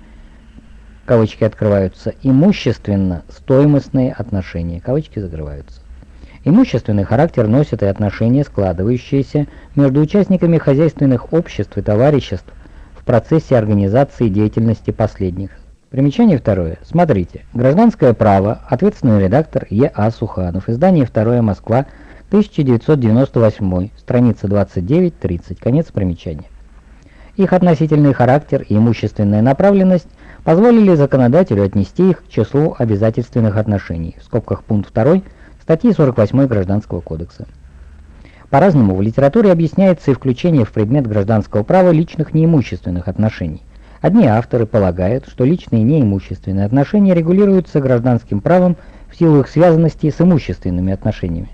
кавычки открываются, имущественно-стоимостные отношения, кавычки закрываются. Имущественный характер носит и отношения, складывающиеся между участниками хозяйственных обществ и товариществ в процессе организации деятельности последних. Примечание второе. Смотрите. Гражданское право. Ответственный редактор Е.А. Суханов. Издание «Второе. Москва». 1998. Страница 29-30. Конец примечания. Их относительный характер и имущественная направленность позволили законодателю отнести их к числу обязательственных отношений. В скобках пункт 2 статьи 48 Гражданского кодекса. По-разному в литературе объясняется и включение в предмет гражданского права личных неимущественных отношений. Одни авторы полагают, что личные неимущественные отношения регулируются гражданским правом в силу их связанности с имущественными отношениями.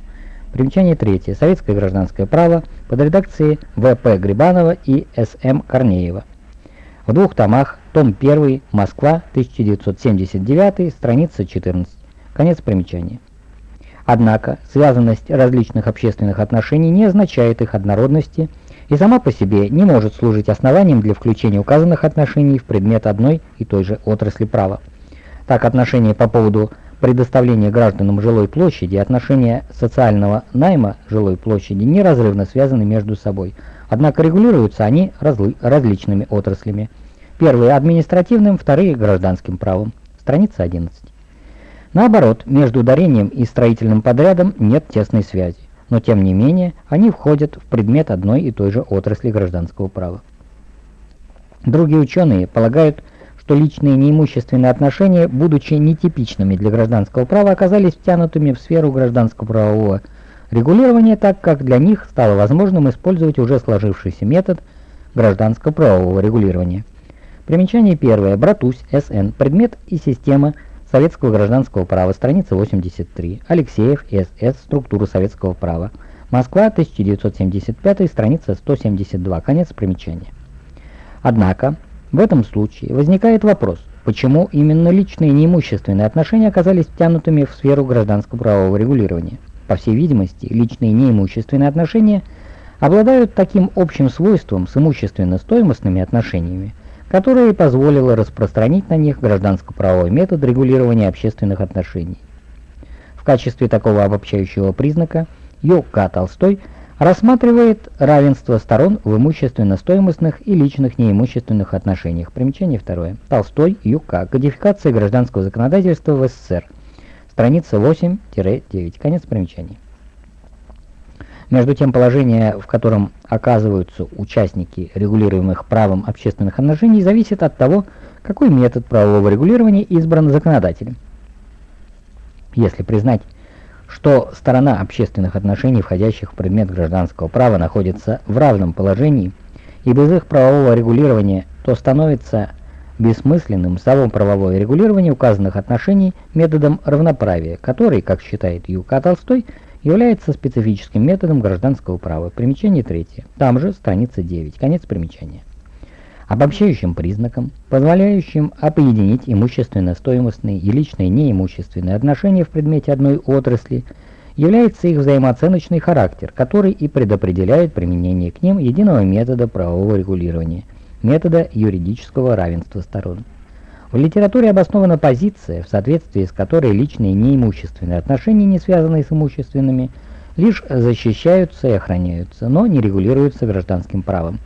Примечание третье. Советское гражданское право под редакцией В.П. Грибанова и С.М. Корнеева. В двух томах, том 1, Москва, 1979, страница 14. Конец примечания. Однако связанность различных общественных отношений не означает их однородности и сама по себе не может служить основанием для включения указанных отношений в предмет одной и той же отрасли права. Так отношения по поводу предоставления гражданам жилой площади и отношения социального найма жилой площади неразрывно связаны между собой, однако регулируются они разли различными отраслями. Первые административным, вторые гражданским правом. Страница 11. Наоборот, между ударением и строительным подрядом нет тесной связи, но тем не менее они входят в предмет одной и той же отрасли гражданского права. Другие ученые полагают, что личные неимущественные отношения, будучи нетипичными для гражданского права, оказались втянутыми в сферу гражданского правового регулирования, так как для них стало возможным использовать уже сложившийся метод гражданского правового регулирования. Примечание первое. Братусь, СН. Предмет и система советского гражданского права, страница 83. Алексеев, С.С. Структура советского права. Москва, 1975, страница 172. Конец примечания. Однако, в этом случае возникает вопрос, почему именно личные неимущественные отношения оказались втянутыми в сферу гражданского правового регулирования. По всей видимости, личные неимущественные отношения обладают таким общим свойством с имущественно-стоимостными отношениями, которое позволило распространить на них гражданско-правовой метод регулирования общественных отношений. В качестве такого обобщающего признака Ю.К. Толстой рассматривает равенство сторон в имущественно-стоимостных и личных неимущественных отношениях. Примечание второе. Толстой, Ю.К. Кодификация гражданского законодательства в СССР. Страница 8-9. Конец примечаний. Между тем, положение, в котором оказываются участники регулируемых правом общественных отношений, зависит от того, какой метод правового регулирования избран законодателем. Если признать, что сторона общественных отношений, входящих в предмет гражданского права, находится в равном положении, и без их правового регулирования, то становится бессмысленным само правовое регулирование указанных отношений методом равноправия, который, как считает Ю.К. Толстой, является специфическим методом гражданского права. Примечание третье. Там же страница 9. Конец примечания. Обобщающим признаком, позволяющим определить имущественно-стоимостные и личные неимущественные отношения в предмете одной отрасли, является их взаимооценочный характер, который и предопределяет применение к ним единого метода правового регулирования – метода юридического равенства сторон. В литературе обоснована позиция, в соответствии с которой личные неимущественные отношения, не связанные с имущественными, лишь защищаются и охраняются, но не регулируются гражданским правом.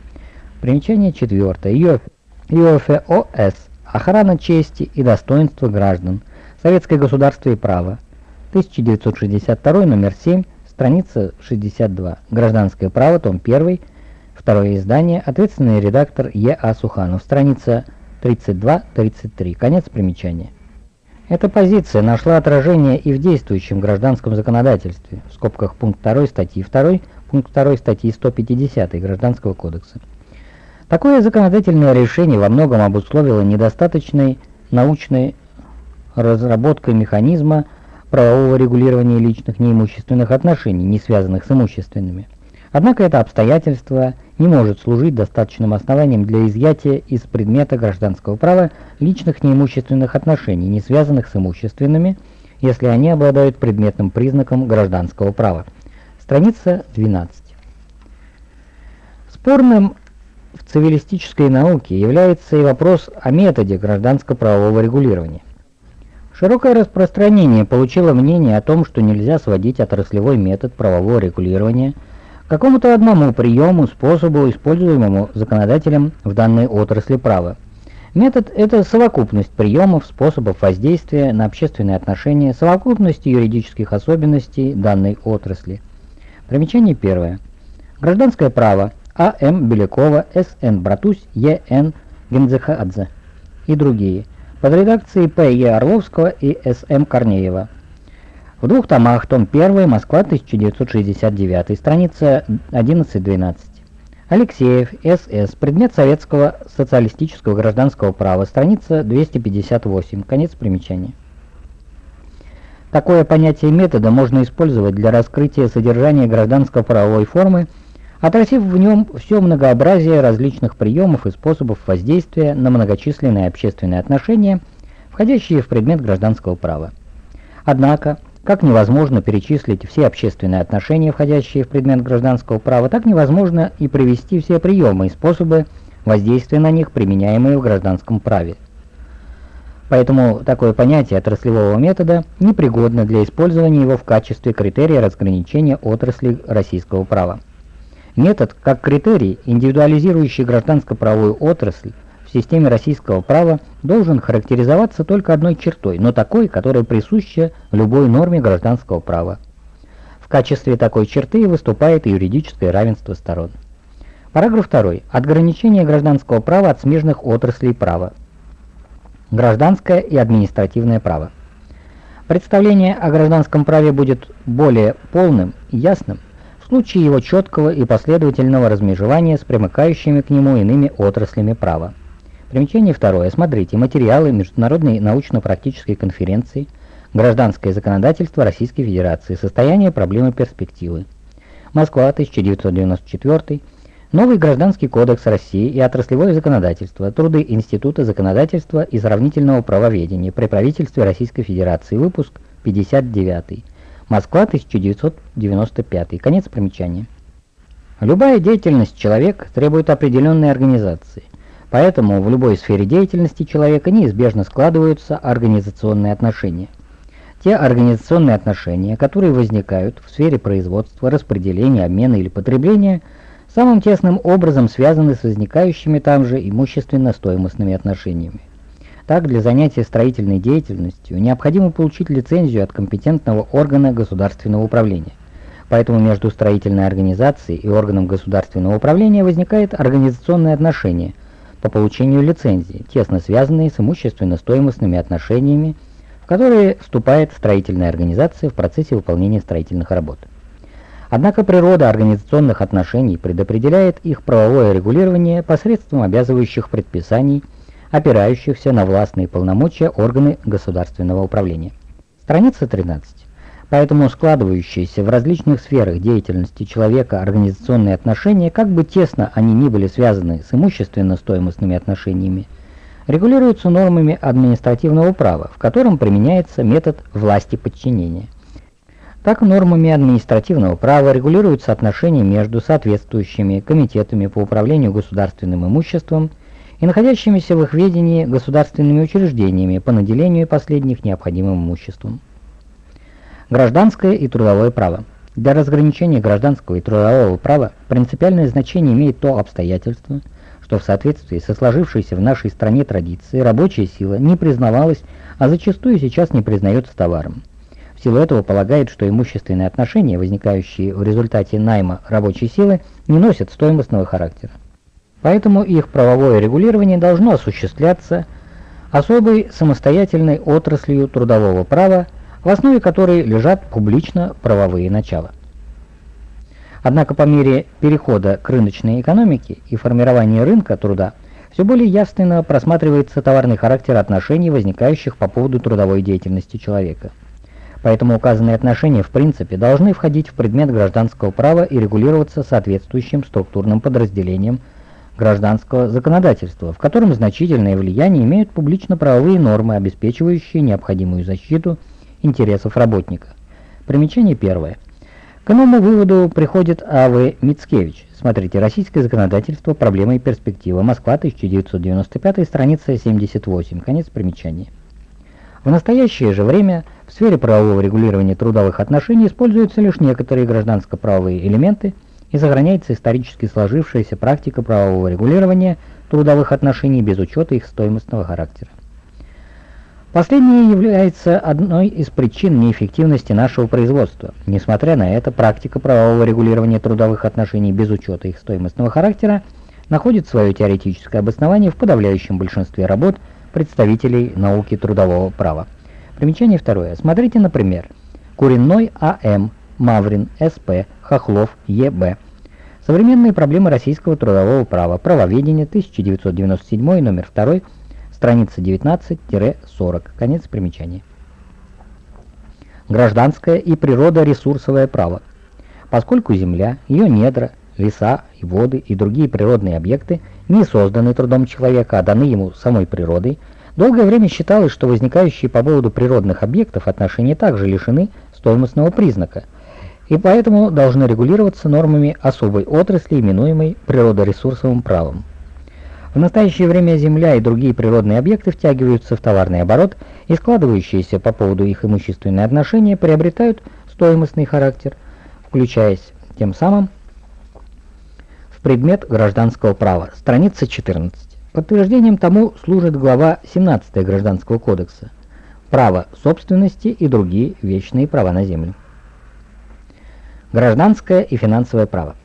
Примечание четвертое. ЮФОС. Охрана чести и достоинства граждан. Советское государство и право. 1962, номер 7, страница 62. Гражданское право, том 1, Второе издание. Ответственный редактор Е.А. Суханов. Страница 32-33. Конец примечания. Эта позиция нашла отражение и в действующем гражданском законодательстве, в скобках пункт 2 статьи 2, пункт 2 статьи 150 Гражданского кодекса. Такое законодательное решение во многом обусловило недостаточной научной разработкой механизма правового регулирования личных неимущественных отношений, не связанных с имущественными. Однако это обстоятельство не может служить достаточным основанием для изъятия из предмета гражданского права личных неимущественных отношений, не связанных с имущественными, если они обладают предметным признаком гражданского права. Страница 12. Спорным в цивилистической науке является и вопрос о методе гражданско-правового регулирования. Широкое распространение получило мнение о том, что нельзя сводить отраслевой метод правового регулирования – какому-то одному приему, способу, используемому законодателем в данной отрасли права. Метод – это совокупность приемов, способов воздействия на общественные отношения, совокупность юридических особенностей данной отрасли. Примечание первое. Гражданское право. А.М. Белякова, С.Н. Братусь, Е.Н. Гензехадзе и другие. Под редакцией П.Е. Орловского и С.М. Корнеева. В двух томах, том 1, Москва, 1969, страница 11-12. Алексеев, С.С. Предмет советского социалистического гражданского права, страница 258, конец примечания. Такое понятие метода можно использовать для раскрытия содержания гражданско-правовой формы, отразив в нем все многообразие различных приемов и способов воздействия на многочисленные общественные отношения, входящие в предмет гражданского права. Однако, как невозможно перечислить все общественные отношения, входящие в предмет гражданского права, так невозможно и привести все приемы и способы воздействия на них, применяемые в гражданском праве. Поэтому такое понятие отраслевого метода непригодно для использования его в качестве критерия разграничения отраслей российского права. Метод, как критерий, индивидуализирующий гражданско-правовую отрасль, системе российского права должен характеризоваться только одной чертой, но такой, которая присуща любой норме гражданского права. В качестве такой черты выступает юридическое равенство сторон. Параграф 2. Отграничение гражданского права от смежных отраслей права. Гражданское и административное право. Представление о гражданском праве будет более полным и ясным в случае его четкого и последовательного размежевания с примыкающими к нему иными отраслями права. Примечание второе. Смотрите материалы Международной научно-практической конференции «Гражданское законодательство Российской Федерации. Состояние, проблемы, перспективы». Москва, 1994. Новый Гражданский кодекс России и отраслевое законодательство. Труды Института законодательства и сравнительного правоведения при правительстве Российской Федерации. Выпуск 59. Москва, 1995. Конец примечания. Любая деятельность человека требует определенной организации. Поэтому в любой сфере деятельности человека неизбежно складываются организационные отношения. Те организационные отношения, которые возникают в сфере производства, распределения, обмена или потребления, самым тесным образом связаны с возникающими там же имущественно-стоимостными отношениями. Так, для занятия строительной деятельностью необходимо получить лицензию от компетентного органа государственного управления. Поэтому между строительной организацией и органом государственного управления возникает организационное отношение по получению лицензии, тесно связанные с имущественно-стоимостными отношениями, в которые вступает строительная организация в процессе выполнения строительных работ. Однако природа организационных отношений предопределяет их правовое регулирование посредством обязывающих предписаний, опирающихся на властные полномочия органы государственного управления. Страница 13. Поэтому складывающиеся в различных сферах деятельности человека организационные отношения, как бы тесно они ни были связаны с имущественно-стоимостными отношениями, регулируются нормами административного права, в котором применяется метод власти подчинения. Так нормами административного права регулируются отношения между соответствующими комитетами по управлению государственным имуществом и находящимися в их ведении государственными учреждениями по наделению последних необходимым имуществом. Гражданское и трудовое право. Для разграничения гражданского и трудового права принципиальное значение имеет то обстоятельство, что в соответствии со сложившейся в нашей стране традицией рабочая сила не признавалась, а зачастую сейчас не признается товаром. В силу этого полагает, что имущественные отношения, возникающие в результате найма рабочей силы, не носят стоимостного характера. Поэтому их правовое регулирование должно осуществляться особой самостоятельной отраслью трудового права в основе которой лежат публично-правовые начала. Однако по мере перехода к рыночной экономике и формирования рынка труда все более явственно просматривается товарный характер отношений, возникающих по поводу трудовой деятельности человека. Поэтому указанные отношения в принципе должны входить в предмет гражданского права и регулироваться соответствующим структурным подразделением гражданского законодательства, в котором значительное влияние имеют публично-правовые нормы, обеспечивающие необходимую защиту интересов работника. Примечание первое. К иному выводу приходит А.В. Мицкевич. Смотрите, «Российское законодательство. Проблема и перспектива. Москва, 1995, страница 78». Конец примечания. В настоящее же время в сфере правового регулирования трудовых отношений используются лишь некоторые гражданско-правовые элементы и сохраняется исторически сложившаяся практика правового регулирования трудовых отношений без учета их стоимостного характера. Последнее является одной из причин неэффективности нашего производства. Несмотря на это, практика правового регулирования трудовых отношений без учета их стоимостного характера находит свое теоретическое обоснование в подавляющем большинстве работ представителей науки трудового права. Примечание второе. Смотрите, например, Куренной А.М., Маврин С.П., Хохлов Е.Б. Современные проблемы российского трудового права. Правоведение, 1997, номер 2, страница 19-40, конец примечания. Гражданское и природоресурсовое право. Поскольку земля, ее недра, леса и воды и другие природные объекты не созданы трудом человека, а даны ему самой природой, долгое время считалось, что возникающие по поводу природных объектов отношения также лишены стоимостного признака, и поэтому должны регулироваться нормами особой отрасли, именуемой природоресурсовым правом. В настоящее время Земля и другие природные объекты втягиваются в товарный оборот, и складывающиеся по поводу их имущественные отношения приобретают стоимостный характер, включаясь тем самым в предмет гражданского права. Страница 14. Подтверждением тому служит глава 17 Гражданского кодекса «Право собственности и другие вечные права на землю». Гражданское и финансовое право.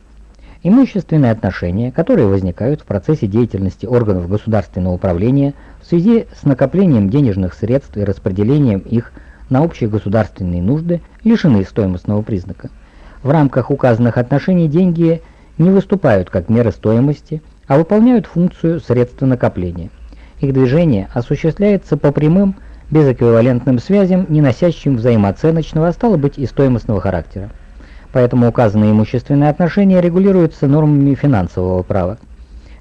Имущественные отношения, которые возникают в процессе деятельности органов государственного управления в связи с накоплением денежных средств и распределением их на общие государственные нужды, лишены стоимостного признака. В рамках указанных отношений деньги не выступают как мера стоимости, а выполняют функцию средства накопления. их движение осуществляется по прямым безэквивалентным связям, не носящим взаимооценочного, а стало быть и стоимостного характера. Поэтому указанные имущественные отношения регулируются нормами финансового права.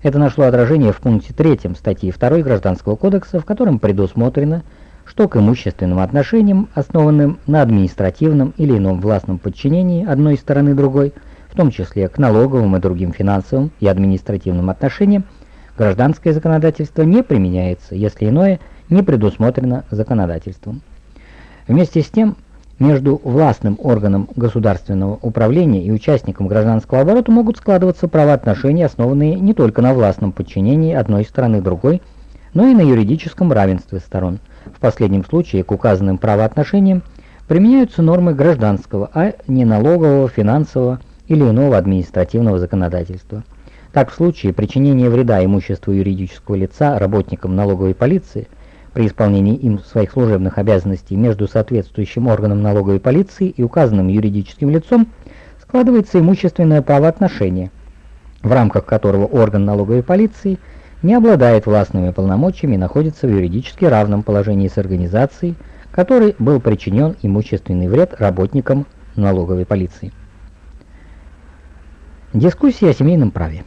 Это нашло отражение в пункте 3 статьи 2 Гражданского кодекса, в котором предусмотрено, что к имущественным отношениям, основанным на административном или ином властном подчинении одной стороны другой, в том числе к налоговым и другим финансовым и административным отношениям, гражданское законодательство не применяется, если иное не предусмотрено законодательством. Вместе с тем, между властным органом государственного управления и участником гражданского оборота могут складываться правоотношения, основанные не только на властном подчинении одной стороны другой, но и на юридическом равенстве сторон. В последнем случае к указанным правоотношениям применяются нормы гражданского, а не налогового, финансового или иного административного законодательства. Так в случае причинения вреда имуществу юридического лица работникам налоговой полиции – при исполнении им своих служебных обязанностей между соответствующим органом налоговой полиции и указанным юридическим лицом складывается имущественное правоотношение, в рамках которого орган налоговой полиции не обладает властными полномочиями и находится в юридически равном положении с организацией, которой был причинен имущественный вред работникам налоговой полиции. Дискуссия о семейном праве.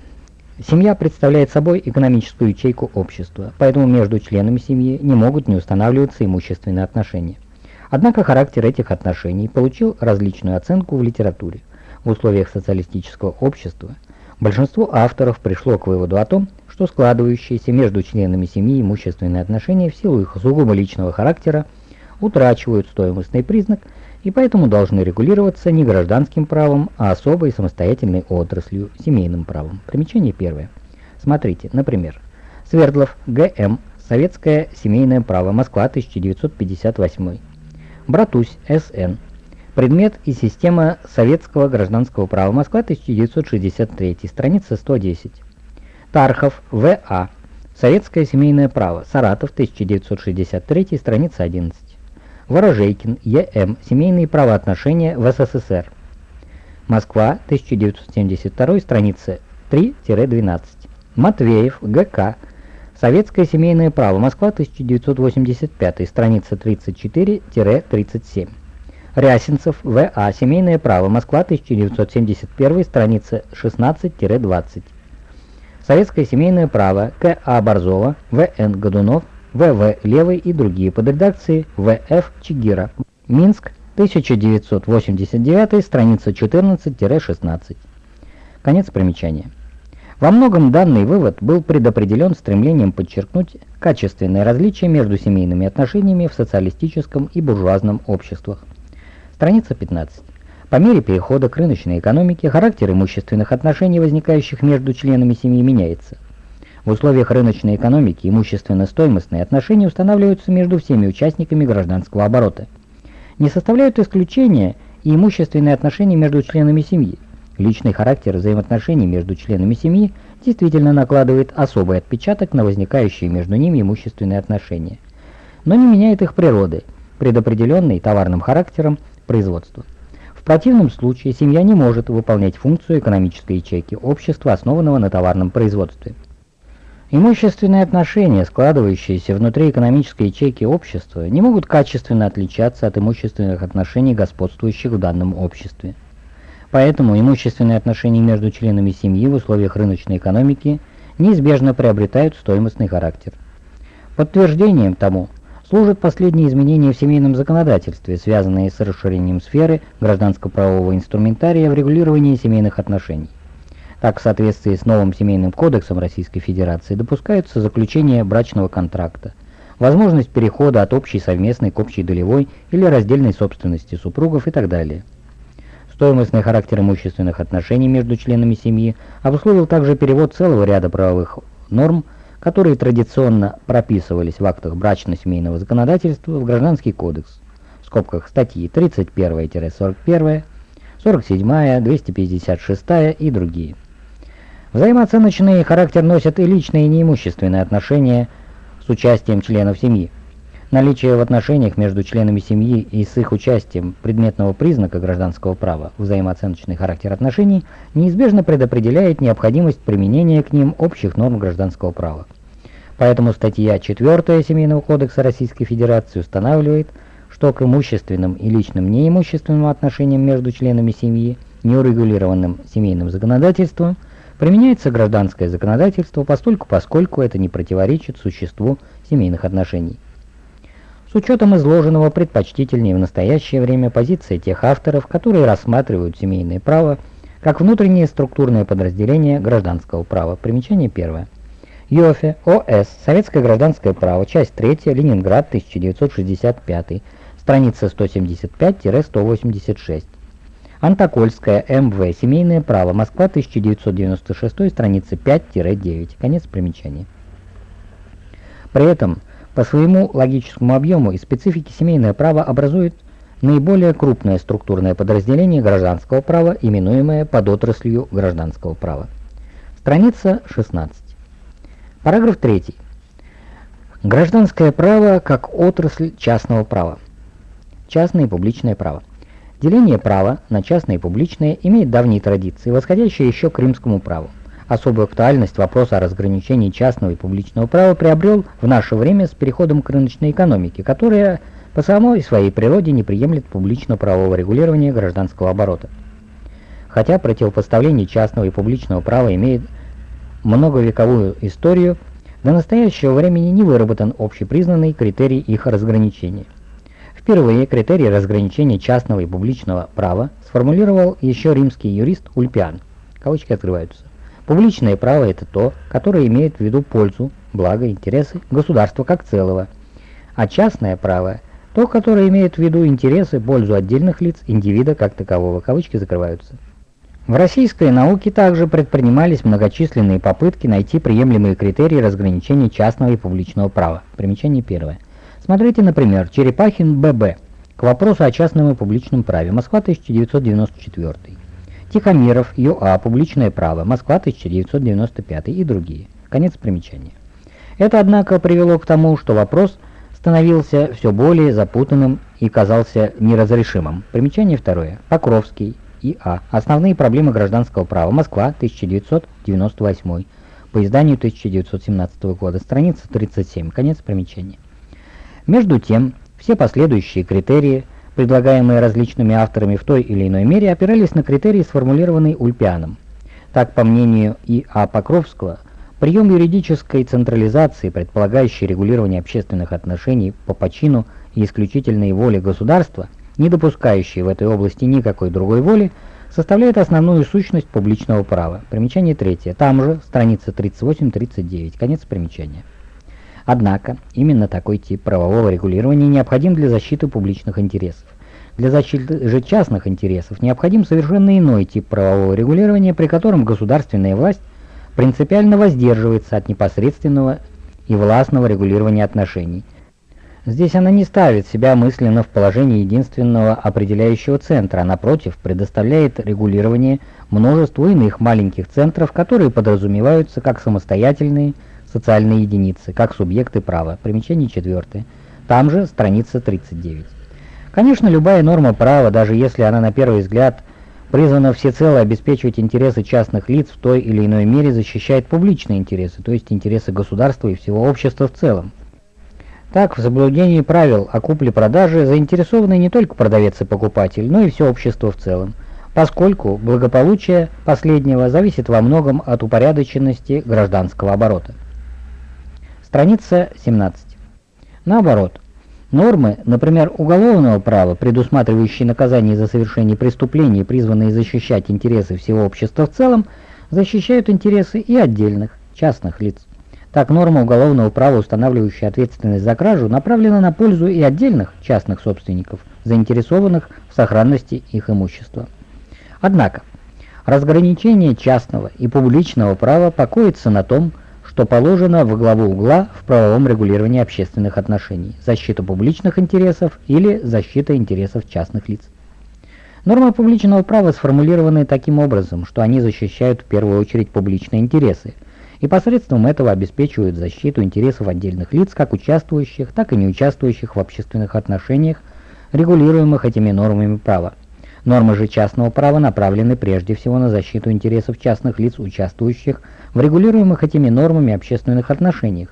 Семья представляет собой экономическую ячейку общества, поэтому между членами семьи не могут не устанавливаться имущественные отношения. Однако характер этих отношений получил различную оценку в литературе. В условиях социалистического общества большинство авторов пришло к выводу о том, что складывающиеся между членами семьи имущественные отношения в силу их сугубо личного характера утрачивают стоимостный признак и поэтому должны регулироваться не гражданским правом, а особой самостоятельной отраслью, семейным правом. Примечание первое. Смотрите, например, Свердлов, Г.М., Советское семейное право, Москва, 1958. Братусь, С.Н. Предмет и система советского гражданского права, Москва, 1963, страница 110. Тархов, В.А. Советское семейное право, Саратов, 1963, страница 11. Ворожейкин, Е.М. Семейные правоотношения в СССР. Москва, 1972, страница 3-12. Матвеев, Г.К. Советское семейное право. Москва, 1985, страница 34-37. Рясенцев, В.А. Семейное право. Москва, 1971, страница 16-20. Советское семейное право. К.А. Борзова, В.Н. Годунов, в.В. Левый и другие под редакцией В.Ф. Чигира. Минск, 1989, страница 14-16. Конец примечания. Во многом данный вывод был предопределен стремлением подчеркнуть качественное различие между семейными отношениями в социалистическом и буржуазном обществах. Страница 15. По мере перехода к рыночной экономике характер имущественных отношений, возникающих между членами семьи, меняется. В условиях рыночной экономики имущественно-стоимостные отношения устанавливаются между всеми участниками гражданского оборота. Не составляют исключения и имущественные отношения между членами семьи. Личный характер взаимоотношений между членами семьи действительно накладывает особый отпечаток на возникающие между ними имущественные отношения, но не меняет их природы, предопределенной товарным характером производства. В противном случае семья не может выполнять функцию экономической ячейки общества, основанного на товарном производстве. Имущественные отношения, складывающиеся внутри экономической ячейки общества, не могут качественно отличаться от имущественных отношений, господствующих в данном обществе. Поэтому имущественные отношения между членами семьи в условиях рыночной экономики неизбежно приобретают стоимостный характер. Подтверждением тому служат последние изменения в семейном законодательстве, связанные с расширением сферы гражданско-правового инструментария в регулировании семейных отношений. Так, в соответствии с новым семейным кодексом Российской Федерации допускаются заключение брачного контракта, возможность перехода от общей совместной к общей долевой или раздельной собственности супругов и так далее. Стоимостный характер имущественных отношений между членами семьи обусловил также перевод целого ряда правовых норм, которые традиционно прописывались в актах брачно-семейного законодательства в Гражданский кодекс, в скобках статьи 31-41, 47, 256 и другие. Взаимооценочный характер носят и личные и неимущественные отношения с участием членов семьи. Наличие в отношениях между членами семьи и с их участием предметного признака гражданского права, взаимооценочный характер отношений, неизбежно предопределяет необходимость применения к ним общих норм гражданского права. Поэтому статья 4 Семейного кодекса Российской Федерации устанавливает, что к имущественным и личным неимущественным отношениям между членами семьи, неурегулированным семейным законодательством, применяется гражданское законодательство постольку поскольку это не противоречит существу семейных отношений. С учетом изложенного предпочтительнее в настоящее время позиция тех авторов, которые рассматривают семейное право как внутреннее структурное подразделение гражданского права. Примечание первое. Йофе, О.С. Советское гражданское право, часть 3, Ленинград, 1965, страница 175-186. Антокольская, М.В. Семейное право, Москва, 1996, страница 5-9. Конец примечания. При этом, по своему логическому объему и специфике семейное право образует наиболее крупное структурное подразделение гражданского права, именуемое подотраслью гражданского права. Страница 16. Параграф 3. Гражданское право как отрасль частного права. Частное и публичное право. Деление права на частное и публичное имеет давние традиции, восходящие еще к римскому праву. Особую актуальность вопрос о разграничении частного и публичного права приобрел в наше время с переходом к рыночной экономике, которая по самой своей природе не приемлет публично-правового регулирования гражданского оборота. Хотя противопоставление частного и публичного права имеет многовековую историю, до настоящего времени не выработан общепризнанный критерий их разграничения. Впервые критерий разграничения частного и публичного права сформулировал еще римский юрист Ульпиан. Кавычки открываются. Публичное право – это то, которое имеет в виду пользу, благо, интересы государства как целого, а частное право – то, которое имеет в виду интересы, пользу отдельных лиц, индивида как такового. Кавычки закрываются. В российской науке также предпринимались многочисленные попытки найти приемлемые критерии разграничения частного и публичного права. Примечание первое. Смотрите, например, Черепахин Б.Б. К вопросу о частном и публичном праве. Москва, 1994. Тихомиров Ю.А. Публичное право. Москва, 1995 и другие. Конец примечания. Это, однако, привело к тому, что вопрос становился все более запутанным и казался неразрешимым. Примечание второе. Покровский, и.А. Основные проблемы гражданского права. Москва, 1998. По изданию 1917 года. Страница 37. Конец примечания. Между тем, все последующие критерии, предлагаемые различными авторами в той или иной мере, опирались на критерии, сформулированные Ульпианом. Так, по мнению И.А. Покровского, прием юридической централизации, предполагающий регулирование общественных отношений по почину и исключительной воле государства – не допускающие в этой области никакой другой воли, составляет основную сущность публичного права. Примечание третье. Там же, страница 38-39, конец примечания. Однако, именно такой тип правового регулирования необходим для защиты публичных интересов. Для защиты же частных интересов необходим совершенно иной тип правового регулирования, при котором государственная власть принципиально воздерживается от непосредственного и властного регулирования отношений – Здесь она не ставит себя мысленно в положение единственного определяющего центра, а напротив, предоставляет регулирование множеству иных маленьких центров, которые подразумеваются как самостоятельные социальные единицы, как субъекты права. Примечание четвертое. Там же страница 39. Конечно, любая норма права, даже если она на первый взгляд призвана всецело обеспечивать интересы частных лиц в той или иной мере, защищает публичные интересы, то есть интересы государства и всего общества в целом. Так, в заблуждении правил о купле-продаже заинтересованы не только продавец и покупатель, но и все общество в целом, поскольку благополучие последнего зависит во многом от упорядоченности гражданского оборота. Страница 17. Наоборот, нормы, например, уголовного права, предусматривающие наказание за совершение преступлений, призванные защищать интересы всего общества в целом, защищают интересы и отдельных, частных лиц. Так, норма уголовного права, устанавливающая ответственность за кражу, направлена на пользу и отдельных частных собственников, заинтересованных в сохранности их имущества. Однако, разграничение частного и публичного права покоится на том, что положено во главу угла в правовом регулировании общественных отношений, защита публичных интересов или защита интересов частных лиц. Нормы публичного права сформулированы таким образом, что они защищают в первую очередь публичные интересы – и посредством этого обеспечивают защиту интересов отдельных лиц, как участвующих, так и не участвующих в общественных отношениях, регулируемых этими нормами права. Нормы же частного права направлены прежде всего на защиту интересов частных лиц, участвующих в регулируемых этими нормами общественных отношениях,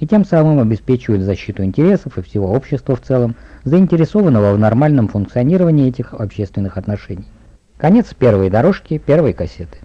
и тем самым обеспечивают защиту интересов и всего общества в целом, заинтересованного в нормальном функционировании этих общественных отношений. Конец первой дорожки первой кассеты.